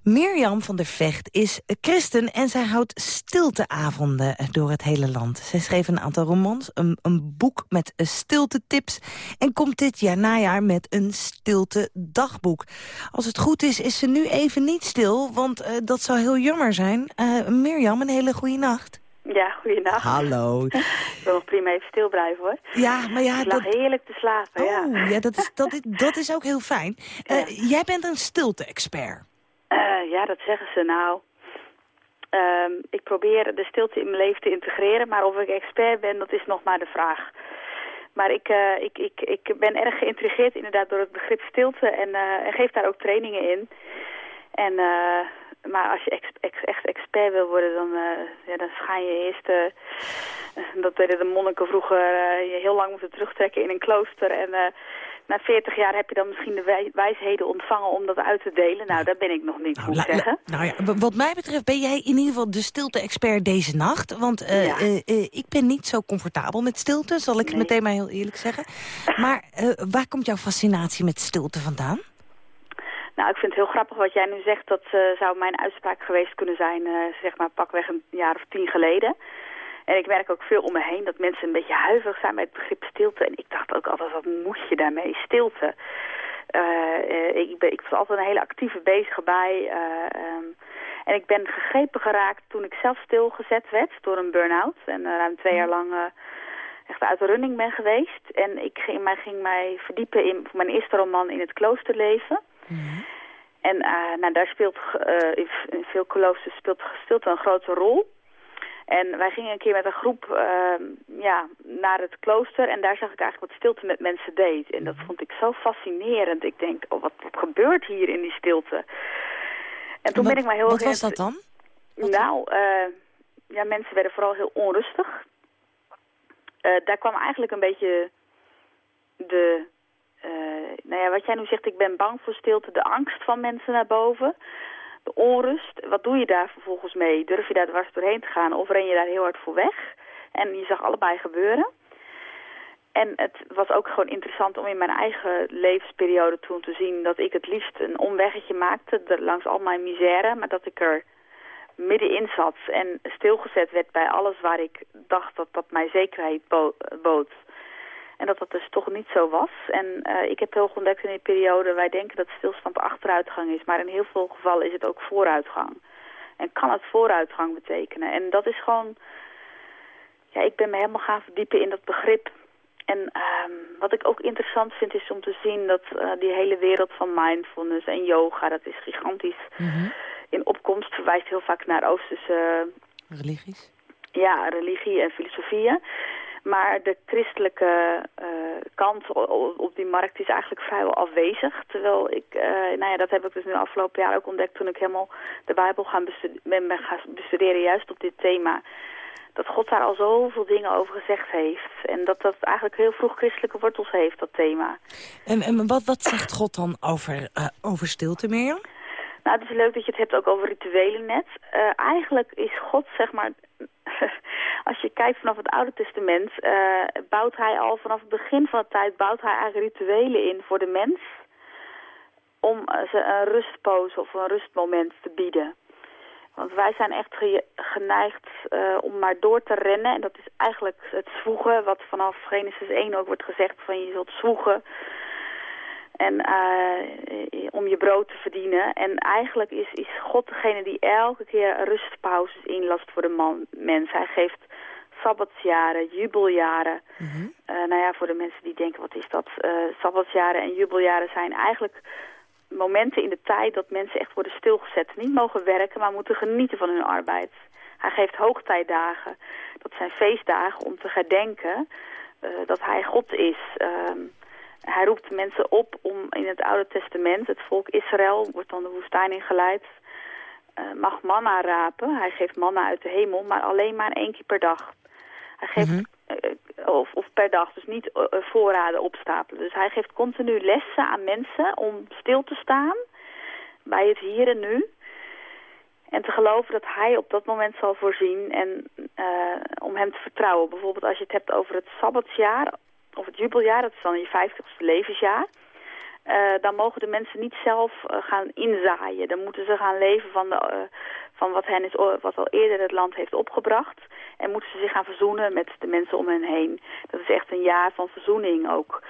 Mirjam van der Vecht is christen en zij houdt stilteavonden door het hele land. Zij schreef een aantal romans, een, een boek met eh, stiltetips... en komt dit jaar najaar met een stilte dagboek. Als het goed is, is ze nu even niet stil, want dat zou heel jammer zijn. Mirjam, een hele goede nacht. Ja, goeienacht. Hallo. Ik wil nog prima even stil blijven hoor. Ja, maar ja, Ik lag dat- heerlijk te slapen, ja. Oh, ja, dat is, dat is, dat is ook heel fijn. Eh, Jij bent een stilte-expert. Eh, ja, dat zeggen ze nou. Ehm, ik probeer de stilte in mijn leven te integreren, maar of ik expert ben, dat is nog maar de vraag. Maar ik, eh, ik, ik, ik ben erg geïntrigeerd inderdaad door het begrip stilte en, en geef daar ook trainingen in. En, eh, maar als je ex- ex- echt expert wil worden, dan, eh, ja, dan ga je eerst... eh, dat deden de monniken vroeger, eh, je heel lang moeten terugtrekken in een klooster. En na 40 jaar heb je dan misschien de wij- wijsheden ontvangen om dat uit te delen. Nou, daar ben ik nog niet, moet ik La- zeggen. nou ja, wat mij betreft ben jij in ieder geval de stilte-expert deze nacht. Want Ja. ik ben niet zo comfortabel met stilte, zal ik meteen maar heel eerlijk zeggen. Maar waar komt jouw fascinatie met stilte vandaan? Nou, ik vind het heel grappig wat jij nu zegt. Dat eh, zou mijn uitspraak geweest kunnen zijn, eh, zeg maar pakweg een jaar of tien geleden. En ik merk ook veel om me heen dat mensen een beetje huiverig zijn bij het begrip stilte. En ik dacht ook altijd, wat moet je daarmee, stilte? Eh, ik, ben, ik was altijd een hele actieve bezige bij. eh, ehm, en ik ben gegrepen geraakt toen ik zelf stilgezet werd door een burn-out. En ruim twee jaar lang eh, echt uit de running ben geweest. En ik ging, mij, ging mij verdiepen in voor mijn eerste roman in het kloosterleven. En eh, nou, daar speelt eh, in veel kloosters speelt stilte een grote rol. En wij gingen een keer met een groep eh, ja, naar het klooster en daar zag ik eigenlijk wat stilte met mensen deed. En dat vond ik zo fascinerend. Ik denk, oh, wat, wat gebeurt hier in die stilte? En toen Wat- ben ik mij heel wat was dat dan? nou, eh, ja, mensen werden vooral heel onrustig. Daar kwam eigenlijk een beetje de, nou ja, wat jij nu zegt, ik ben bang voor stilte, de angst van mensen naar boven. De onrust, wat doe je daar vervolgens mee? Durf je daar dwars doorheen te gaan of ren je daar heel hard voor weg? En je zag allebei gebeuren. En het was ook gewoon interessant om in mijn eigen levensperiode toen te zien dat ik het liefst een omweggetje maakte langs al mijn misère, maar dat ik er middenin zat en stilgezet werd bij alles waar ik dacht dat dat mij zekerheid bo- bood. En dat dat dus toch niet zo was. En eh, ik heb heel goed ontdekt in die periode, wij denken dat stilstand achteruitgang is, maar in heel veel gevallen is het ook vooruitgang. En kan het vooruitgang betekenen. En dat is gewoon, ja, ik ben me helemaal gaan verdiepen in dat begrip. En ehm, wat ik ook interessant vind is om te zien dat eh, die hele wereld van mindfulness en yoga, dat is gigantisch in opkomst, verwijst heel vaak naar Oosterse Religies? ja, religie en filosofieën. Maar de christelijke eh, kant op die markt is eigenlijk vrijwel afwezig. Terwijl ik, eh, nou ja, dat heb ik dus nu afgelopen jaar ook ontdekt toen ik helemaal de Bijbel gaan ben gaan bestuderen juist op dit thema. Dat God daar al zoveel dingen over gezegd heeft. En dat dat eigenlijk heel vroeg christelijke wortels heeft, dat thema. En, en wat, wat zegt God dan over, eh, over stilte, Mirjam? Nou, het is leuk dat je het hebt ook over rituelen net. Eh, eigenlijk is God, zeg maar, als je kijkt vanaf het Oude Testament, eh, bouwt hij al vanaf het begin van de tijd, bouwt hij eigenlijk rituelen in voor de mens. Om eh, ze een rustpoos of een rustmoment te bieden. Want wij zijn echt ge- geneigd om maar door te rennen. En dat is eigenlijk het zwoegen, wat vanaf Genesis 1 ook wordt gezegd, van je zult zwoegen. En eh, om je brood te verdienen. En eigenlijk is, is God degene die elke keer rustpauzes inlast voor de man, mens. Hij geeft sabbatsjaren, jubeljaren. Eh, nou ja, voor de mensen die denken, wat is dat? Eh sabbatsjaren en jubeljaren zijn eigenlijk momenten in de tijd dat mensen echt worden stilgezet. Niet mogen werken, maar moeten genieten van hun arbeid. Hij geeft hoogtijdagen. Dat zijn feestdagen om te gedenken eh, dat hij God is. Ehm, hij roept mensen op om in het Oude Testament, het volk Israël, wordt dan de woestijn ingeleid, eh, mag manna rapen. Hij geeft manna uit de hemel, maar alleen maar één keer per dag. Hij geeft, eh, of, of per dag, dus niet eh, voorraden opstapelen. Dus hij geeft continu lessen aan mensen om stil te staan bij het hier en nu. En te geloven dat hij op dat moment zal voorzien en om hem te vertrouwen. Bijvoorbeeld als je het hebt over het Sabbatsjaar of het jubeljaar, dat is dan je vijftigste levensjaar. eh, dan mogen de mensen niet zelf eh, gaan inzaaien. Dan moeten ze gaan leven van, de, eh, van wat, hen is, wat al eerder het land heeft opgebracht. En moeten ze zich gaan verzoenen met de mensen om hen heen. Dat is echt een jaar van verzoening ook.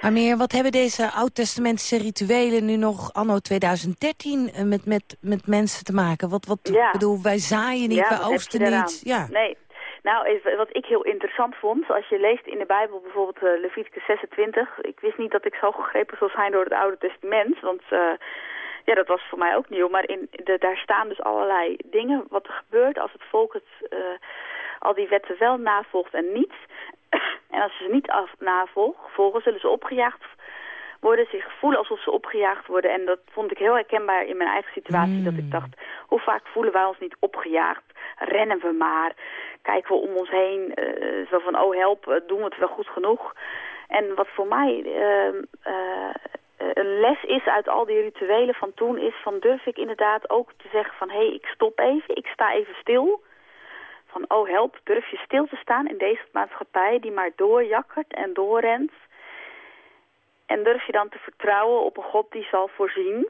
Maar meer, wat hebben deze oud-testamentische rituelen nu nog anno 2013 eh, met, met, met mensen te maken? Wat, wat Ja. bedoel, wij zaaien niet, Ja, wij oogsten niet. Ja. Nee. Nou, wat ik heel interessant vond, als je leest in de Bijbel bijvoorbeeld eh, Leviticus 26. Ik wist niet dat ik zo gegrepen zou zijn door het Oude Testament, want eh, ja, dat was voor mij ook nieuw. Maar in de, daar staan dus allerlei dingen wat er gebeurt als het volk het, eh, al die wetten wel navolgt en niet. en als ze ze niet af, navolgen, volgen, zullen ze opgejaagd zich voelen alsof ze opgejaagd worden. En dat vond ik heel herkenbaar in mijn eigen situatie. Dat ik dacht, hoe vaak voelen wij ons niet opgejaagd? Rennen we maar? Kijken we om ons heen? eh, zo van, oh help, eh, doen we het wel goed genoeg? En wat voor mij ehm, eh, een les is uit al die rituelen van toen is... van durf ik inderdaad ook te zeggen van... hé, hey, ik stop even, ik sta even stil... Van, oh help, durf je stil te staan in deze maatschappij die maar doorjakkert en doorrent. En durf je dan te vertrouwen op een God die zal voorzien.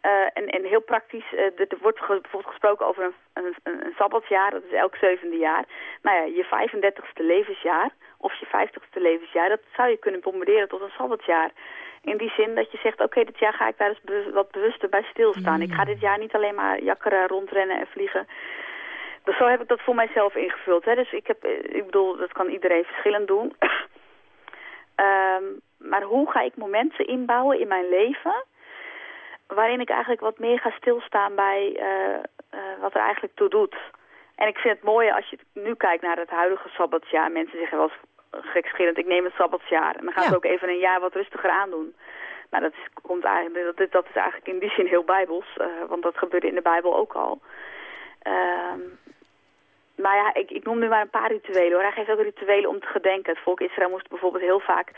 Eh, en, en heel praktisch, eh, er wordt bijvoorbeeld gesproken over een, een, een, sabbatsjaar, dat is elk zevende jaar. Nou ja, je 35ste levensjaar of je 50ste levensjaar, dat zou je kunnen bombarderen tot een sabbatsjaar. In die zin dat je zegt, oké, dit jaar ga ik daar eens wat bewuster bij stilstaan. Ik ga dit jaar niet alleen maar jakkeren, rondrennen en vliegen. Dus zo heb ik dat voor mijzelf ingevuld. Hè. Dus ik heb, eh, ik bedoel, dat kan iedereen verschillend doen. Ehm, maar hoe ga ik momenten inbouwen in mijn leven... waarin ik eigenlijk wat meer ga stilstaan bij eh, eh, wat er eigenlijk toe doet. En ik vind het mooie als je nu kijkt naar het huidige sabbatsjaar. Mensen zeggen wel eens gekschillend, ik neem het sabbatsjaar. En dan gaan ze Ja. ook even een jaar wat rustiger aandoen. Nou, dat is, komt eigenlijk, dat, dat is eigenlijk in die zin heel bijbels. eh, want dat gebeurde in de Bijbel ook al. Ehm, maar ja, ik, ik noem nu maar een paar rituelen hoor. Hij geeft ook rituelen om te gedenken. Het volk Israël moest bijvoorbeeld heel vaak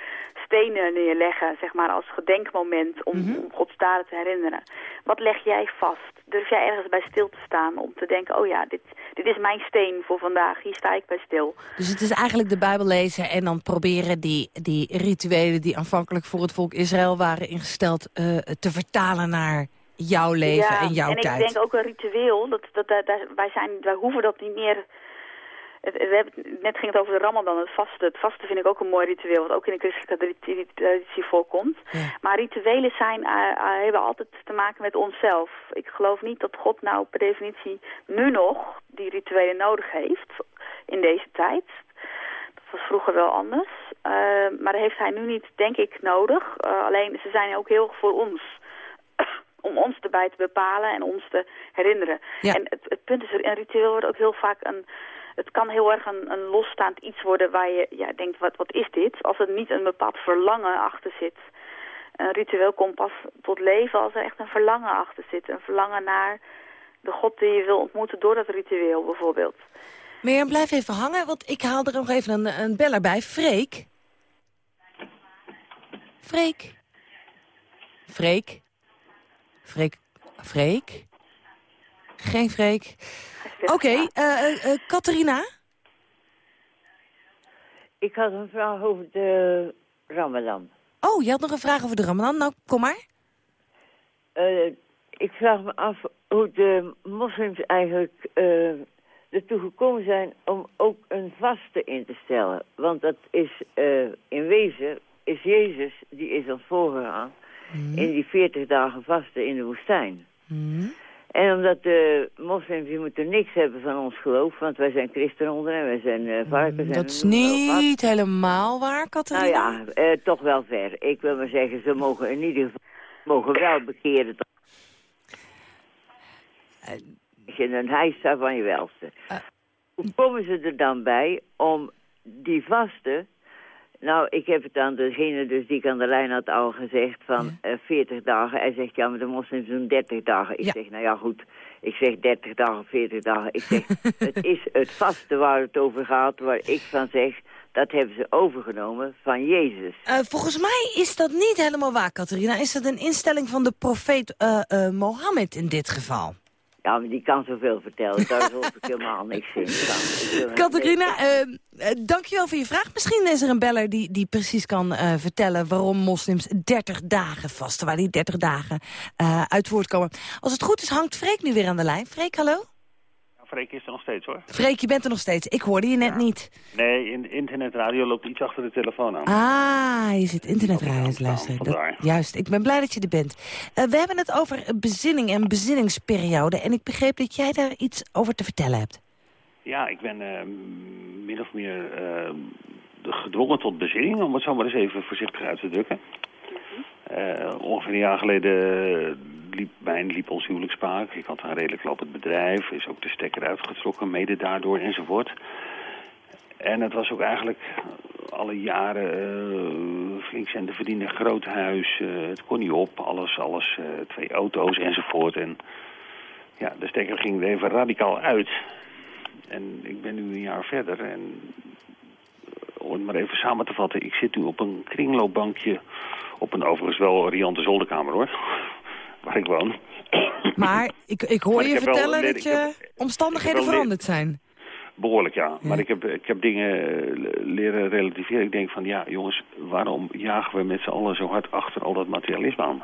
stenen neerleggen, zeg maar, als gedenkmoment om, om Gods daden te herinneren. Wat leg jij vast? Durf jij ergens bij stil te staan om te denken, oh ja, dit, dit is mijn steen voor vandaag, hier sta ik bij stil. Dus het is eigenlijk de Bijbel lezen en dan proberen die, die rituelen... die aanvankelijk voor het volk Israël waren ingesteld... eh, te vertalen naar jouw leven ja, en jouw en tijd. ik denk ook een ritueel, dat, dat, wij, zijn, wij hoeven dat niet meer... Het, we hebben, net ging het over de ramadan, het vaste. Het vaste vind ik ook een mooi ritueel, wat ook in de christelijke traditie- voorkomt. Maar rituelen zijn, eh, eh, hebben altijd te maken met onszelf. Ik geloof niet dat God nou per definitie nu nog die rituelen nodig heeft in deze tijd. Dat was vroeger wel anders. Eh, maar dat heeft hij nu niet, denk ik, nodig. Alleen ze zijn ook heel voor ons. Om ons erbij te bepalen en ons te herinneren. Ja. En het, het punt is, een ritueel wordt ook heel vaak een... Het kan heel erg een, een losstaand iets worden waar je ja, denkt, wat, wat is dit? Als er niet een bepaald verlangen achter zit. Een ritueel komt pas tot leven als er echt een verlangen achter zit. Een verlangen naar de God die je wil ontmoeten door dat ritueel bijvoorbeeld. Mirjam, blijf even hangen, want ik haal er nog even een, een beller bij. Freek? Freek? Freek? Freek? Freek? Geen Freek? Oké, eh eh, eh, Catharina? Ik had een vraag over de Ramadan. Oh, je had nog een vraag over de Ramadan. Nou, kom maar. Ik vraag me af hoe de moslims eigenlijk ertoe gekomen zijn om ook een vaste in te stellen. Want dat is in wezen, is Jezus, die is ons voorgegaan. In die 40 dagen vasten in de woestijn. En omdat de moslims, die moeten niks hebben van ons geloof, want wij zijn christenhonden en wij zijn eh varkens. en Dat is niet helemaal waar, Nou Catharina. ja, eh, toch wel ver. Ik wil maar zeggen, ze mogen in ieder geval mogen wel bekeren. tot- Als je een hijs van je welste. Hoe komen ze er dan bij om die vasten... Nou, ik heb het aan degene dus die ik aan de lijn had al gezegd van eh 40 dagen. Hij zegt, ja, maar de moslims doen 30 dagen. Ik zeg, nou ja, goed. Ik zeg 30 dagen, 40 dagen. Ik zeg, het is het vasten waar het over gaat, waar ik van zeg... dat hebben ze overgenomen van Jezus. Eh, volgens mij is dat niet helemaal waar, Catharina. Is dat een instelling van de profeet eh, eh, Mohammed in dit geval? Ja, maar die kan zoveel vertellen. Daar geloof ik helemaal niks in. Catharina, eh, dankjewel voor je vraag. Misschien is er een beller die, die precies kan eh, vertellen... waarom moslims 30 dagen vasten, waar die 30 dagen uit voortkomen. Als het goed is, hangt Freek nu weer aan de lijn. Freek, hallo? Freek is er nog steeds hoor. Freek, je bent er nog steeds. Ik hoorde je net niet. Nee, in internetradio loopt iets achter de telefoon aan. Ah, je zit internetradio te luisteren. Dat- juist, ik ben blij dat je er bent. Eh, we hebben het over bezinning en bezinningsperiode. En ik begreep dat jij daar iets over te vertellen hebt. Ja, ik ben eh, min of meer eh, gedwongen tot bezinning, om het zo maar eens even voorzichtig uit te drukken. Eh, ongeveer een jaar geleden liep, mijn, liep ons huwelijk spaak. Ik had een redelijk lopend bedrijf, is ook de stekker uitgetrokken, mede daardoor enzovoort. En het was ook eigenlijk alle jaren eh flink zijn te verdienen, groot huis, eh, het kon niet op, alles, alles, eh, twee auto's enzovoort. En ja, de stekker ging er even radicaal uit. En ik ben nu een jaar verder en om het maar even samen te vatten, ik zit nu op een kringloopbankje op een overigens wel riante zolderkamer hoor, waar ik woon. Maar ik, ik hoor Maar je vertellen dat je heb- omstandigheden veranderd zijn. Behoorlijk, ja. Maar ik heb, ik heb dingen eh, leren relativeren. Ik denk van, ja jongens, waarom jagen we met z'n allen zo hard achter al dat materialisme aan?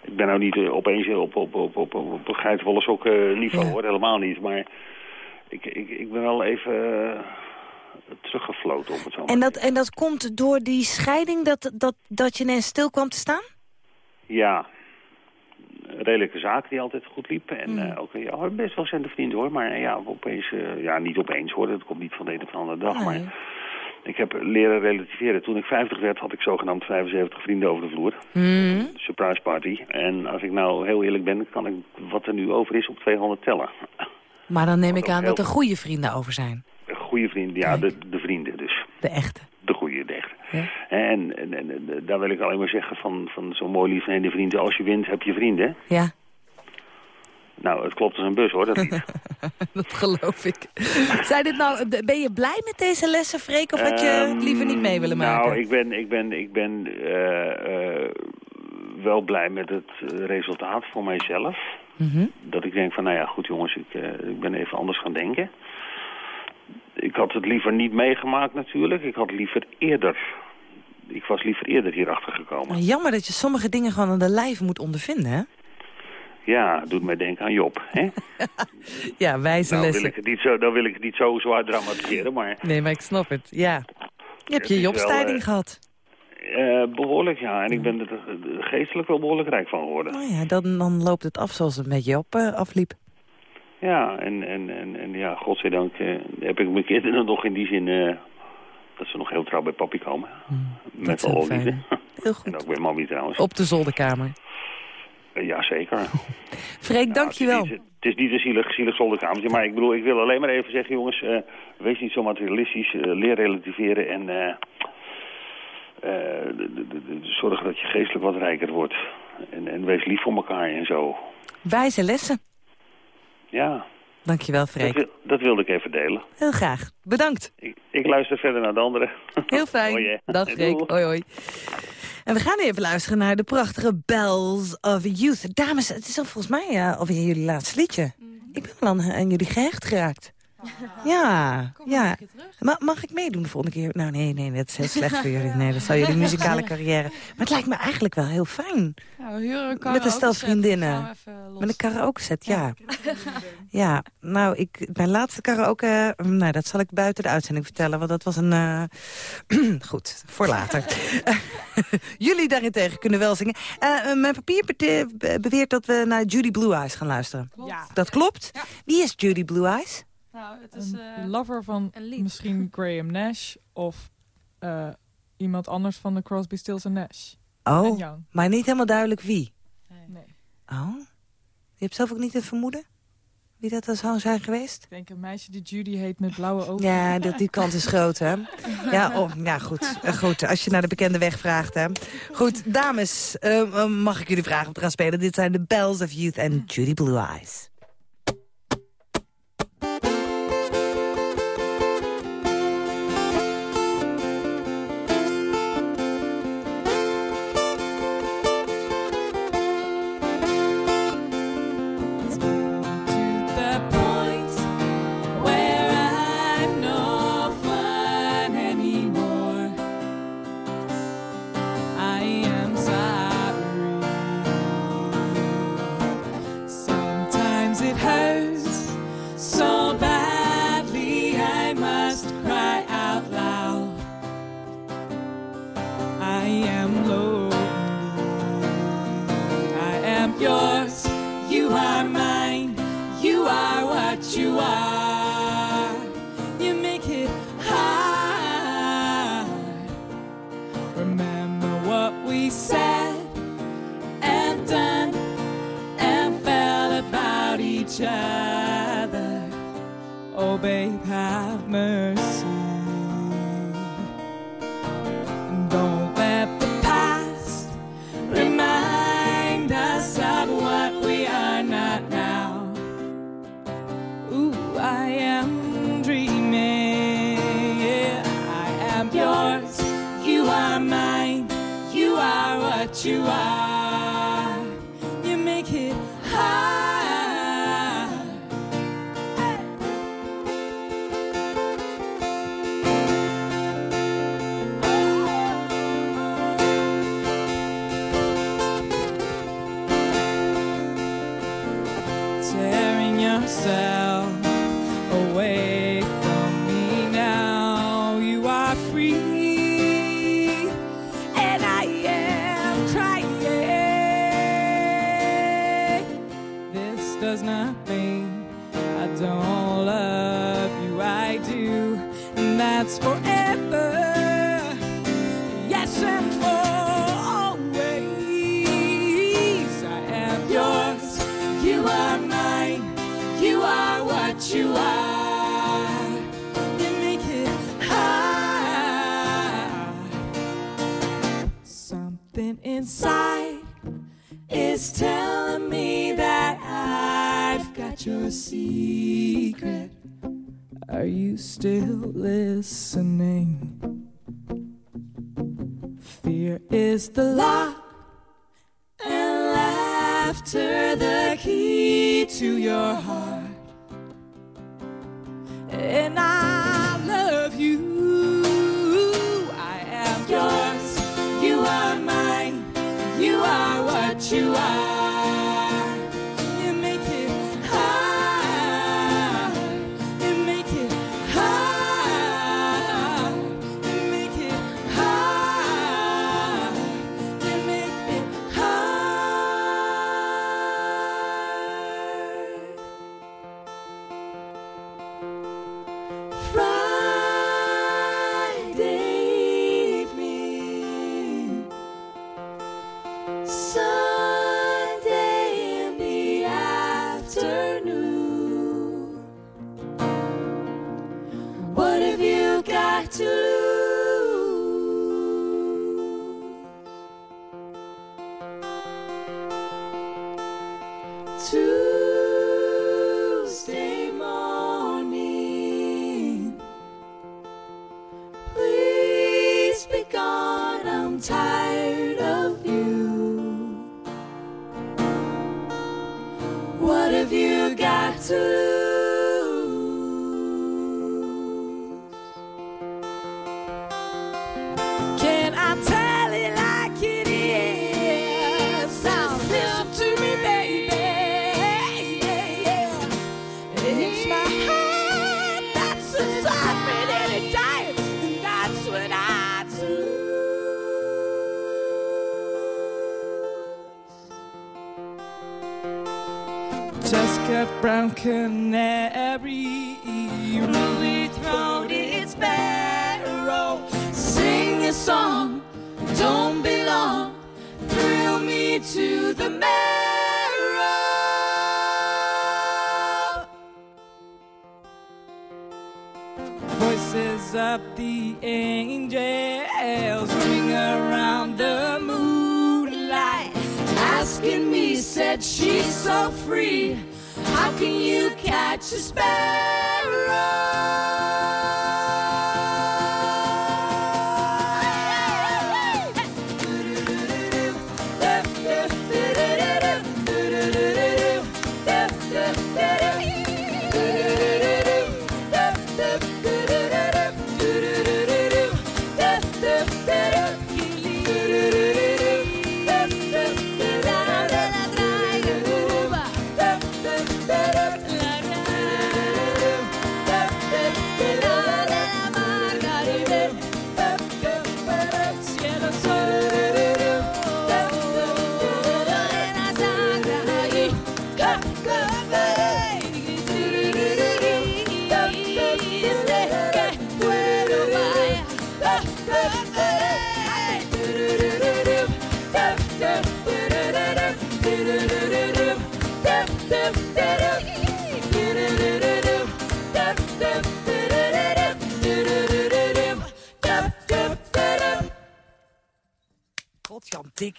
Ik ben nou niet eh, opeens op, op, op, op, op, op een geitenwolle sok eh, niveau, hoor. Helemaal niet. Maar ik, ik, ik ben wel even eh, teruggefloten op het zo. En dat, en dat komt door die scheiding dat, dat, dat je ineens stil kwam te staan? Ja, redelijke zaak die altijd goed liep. En eh, ook ja, best wel centen verdiend hoor. Maar eh, ja, opeens, eh, ja, niet opeens hoor. Dat komt niet van de ene op de andere dag. Maar ik heb leren relativeren. Toen ik 50 werd had ik zogenaamd 75 vrienden over de vloer. Hmm. Surprise party. En als ik nou heel eerlijk ben, kan ik wat er nu over is op 200 tellen. Maar dan neem ik aan dat er goede vrienden over zijn. Goede vrienden, ja, de, de vrienden dus. De echte. En, en, en, en daar wil ik alleen maar zeggen van, van zo'n mooi de vrienden. Als je wint, heb je vrienden. Ja, Nou, het klopt als een bus hoor, dat niet. dat geloof ik. Zijn dit nou, ben je blij met deze lessen, Freek? Of had je het liever niet mee willen maken? Nou, ik ben, ik ben, ik ben eh, eh, wel blij met het eh, resultaat voor mijzelf. Mhm. Dat ik denk van, nou ja, goed jongens, ik, eh, ik ben even anders gaan denken. Ik had het liever niet meegemaakt natuurlijk. Ik had liever eerder... Ik was liever eerder hierachter gekomen. Maar jammer dat je sommige dingen gewoon aan de lijf moet ondervinden, hè? Ja, doet mij denken aan Job. Hè? Ja, wijze nou, wil ik het niet zo, dan wil ik het niet zo zwaar dramatiseren, maar... Nee, maar ik snap het, ja. Je hebt je jobstijding eh, gehad. eh, behoorlijk, ja. En ik ben er eh, geestelijk wel behoorlijk rijk van geworden. Nou ja, dan, dan loopt het af zoals het met Job afliep. Ja, en, en, en, en ja, godzijdank eh, heb ik mijn kinderen nog in die zin... eh, dat ze nog heel trouw bij papi komen. Met is ook al liefde. Heel goed. En ook bij mami trouwens. Op de zolderkamer. Eh, ja, zeker. Freek, dankjewel. Het is, het is niet een zielig, zielig zolderkamertje, maar ik bedoel, ik wil alleen maar even zeggen, jongens, wees niet zo materialistisch, leer relativeren en zorg dat je geestelijk wat rijker wordt. En, en wees lief voor elkaar en zo. Wijze lessen. Ja, Dankjewel, dat, Freek. wil- dat wilde ik even delen. Heel graag. Bedankt. Ik, ik luister verder naar de anderen. Heel fijn. Hoi, hè. Dag Freek. Hoi, hoi. En we gaan even luisteren naar de prachtige Bells of Youth. Dames, het is al volgens mij uh, alweer jullie laatste liedje. Ik ben wel aan, aan jullie gehecht geraakt. Ja, ja. Ma- mag ik meedoen de volgende keer? Nou, nee, nee, dat is heel slecht voor jullie. Nee, dat zou jullie muzikale carrière... Maar het lijkt me eigenlijk wel heel fijn. Ja, we huren een Met een stel vriendinnen. Met een karaoke set, ja. Ja, nou, ik, mijn laatste karaoke... eh, Nou, dat zal ik buiten de uitzending vertellen, want dat was een... eh, Goed, voor later. Jullie daarentegen kunnen wel zingen. Eh, eh, mijn papier beweert dat we naar Judy Blue Eyes gaan luisteren. Ja. Dat klopt? Wie is Judy Blue Eyes? Nou, het is... Een lover van misschien Graham Nash of eh, iemand anders van de Crosby, Stills en Nash. Oh, maar niet helemaal duidelijk wie. Nee. Oh? Je hebt zelf ook niet een vermoeden? Wie dat dan zou zijn geweest? Ik denk een meisje die Judy heet met blauwe ogen. Ja, dat, die kant is groot, hè? Ja, oh, ja goed. Eh, goed. Als je naar de bekende weg vraagt, hè. Goed, dames, eh, eh, mag ik jullie vragen om te gaan spelen? Dit zijn de Bells of Youth en Judy Blue Eyes. You are. Listening? Fear is the lock and laughter the key to your heart.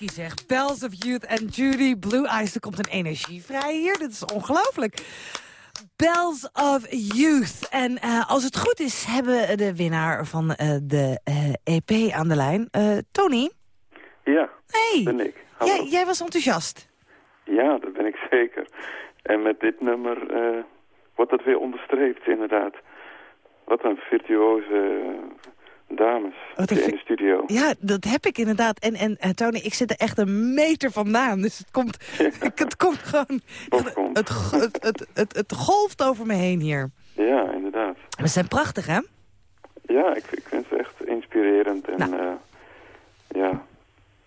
Zegt. Bells of Youth en Judy Blue Eyes. Er komt een energie vrij hier. Dit is ongelooflijk. Bells of Youth. En eh, als het goed is, hebben we de winnaar van eh, de EP aan de lijn. Eh, Tony? Ja, hey. ben ik. Jij, jij was enthousiast. Ja, dat ben ik zeker. En met dit nummer wordt dat weer onderstreept, inderdaad. Wat een virtuoze dames Wat in de studio. Ja, dat heb ik inderdaad. En, en eh, Tony, ik zit er echt een meter vandaan. Dus het komt, het komt gewoon... Het, het, het, het, het golft over me heen hier. Ja, inderdaad. We zijn prachtig, hè? Ja, ik, ik vind ze echt inspirerend. En Nou. eh, ja,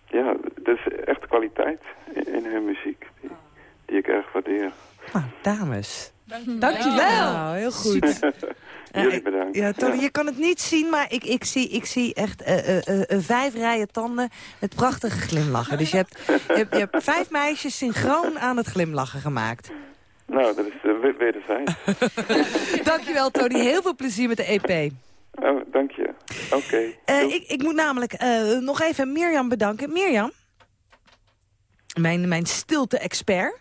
ja, dat is echt kwaliteit in, in hun muziek. Die, die ik erg waardeer. Nou, dames. Dankjewel. heel goed. Jullie bedankt. Ja, Tony, je kan het niet zien, maar ik, ik, zie, ik zie echt eh, eh, eh, vijf rijen tanden met prachtige glimlachen. Dus je hebt, je hebt, je hebt vijf meisjes synchroon aan het glimlachen gemaakt. Nou, dat is uh, we- wederzijds. Dankjewel, Tony. Heel veel plezier met de EP. oh, dank je. Oké. Eh, ik, ik moet namelijk eh, nog even Mirjam bedanken. Mirjam, mijn, mijn stilte-expert.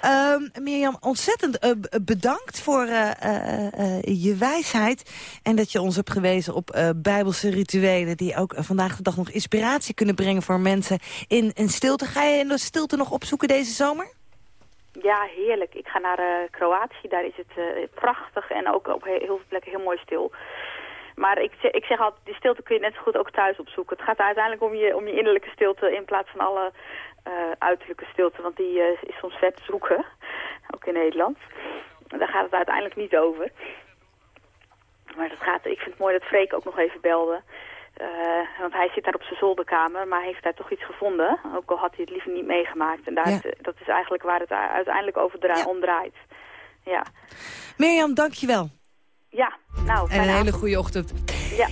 Ehm, Mirjam, ontzettend eh, bedankt voor eh, eh, je wijsheid. En dat je ons hebt gewezen op bijbelse rituelen... die ook vandaag de dag nog inspiratie kunnen brengen voor mensen in, in stilte. Ga je in de stilte nog opzoeken deze zomer? Ja, heerlijk. Ik ga naar Kroatië. Daar is het prachtig en ook op he- heel veel plekken heel mooi stil. Maar ik, zeg- ik zeg altijd, die stilte kun je net zo goed ook thuis opzoeken. Het gaat uiteindelijk om je, om je innerlijke stilte in plaats van alle uiterlijke stilte. Want die eh, is soms ver te zoeken, ook in Nederland. Daar gaat het uiteindelijk niet over. Maar dat gaat, ik vind het mooi dat Freek ook nog even belde. Eh, want hij zit daar op zijn zolderkamer, maar heeft daar toch iets gevonden. Ook al had hij het liever niet meegemaakt. En daar Ja. dat is eigenlijk waar het uiteindelijk over om draait. Ja. Mirjam, dankjewel. Ja, nou, En een hele goede ochtend. Ja.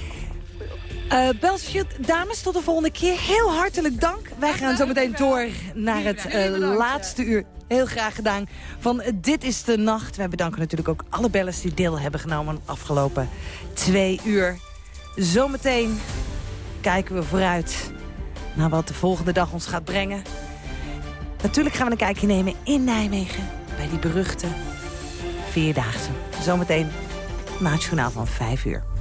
Belsfield, dames, tot de volgende keer. Heel hartelijk dank. Wij gaan zo meteen door naar het eh, laatste uur. Heel graag gedaan. Van eh, Dit is de Nacht. Wij bedanken natuurlijk ook alle bellers die deel hebben genomen... de afgelopen twee uur. Zometeen kijken we vooruit naar wat de volgende dag ons gaat brengen. Natuurlijk gaan we een kijkje nemen in Nijmegen... bij die beruchte Vierdaagse. Zometeen na het journaal van vijf uur.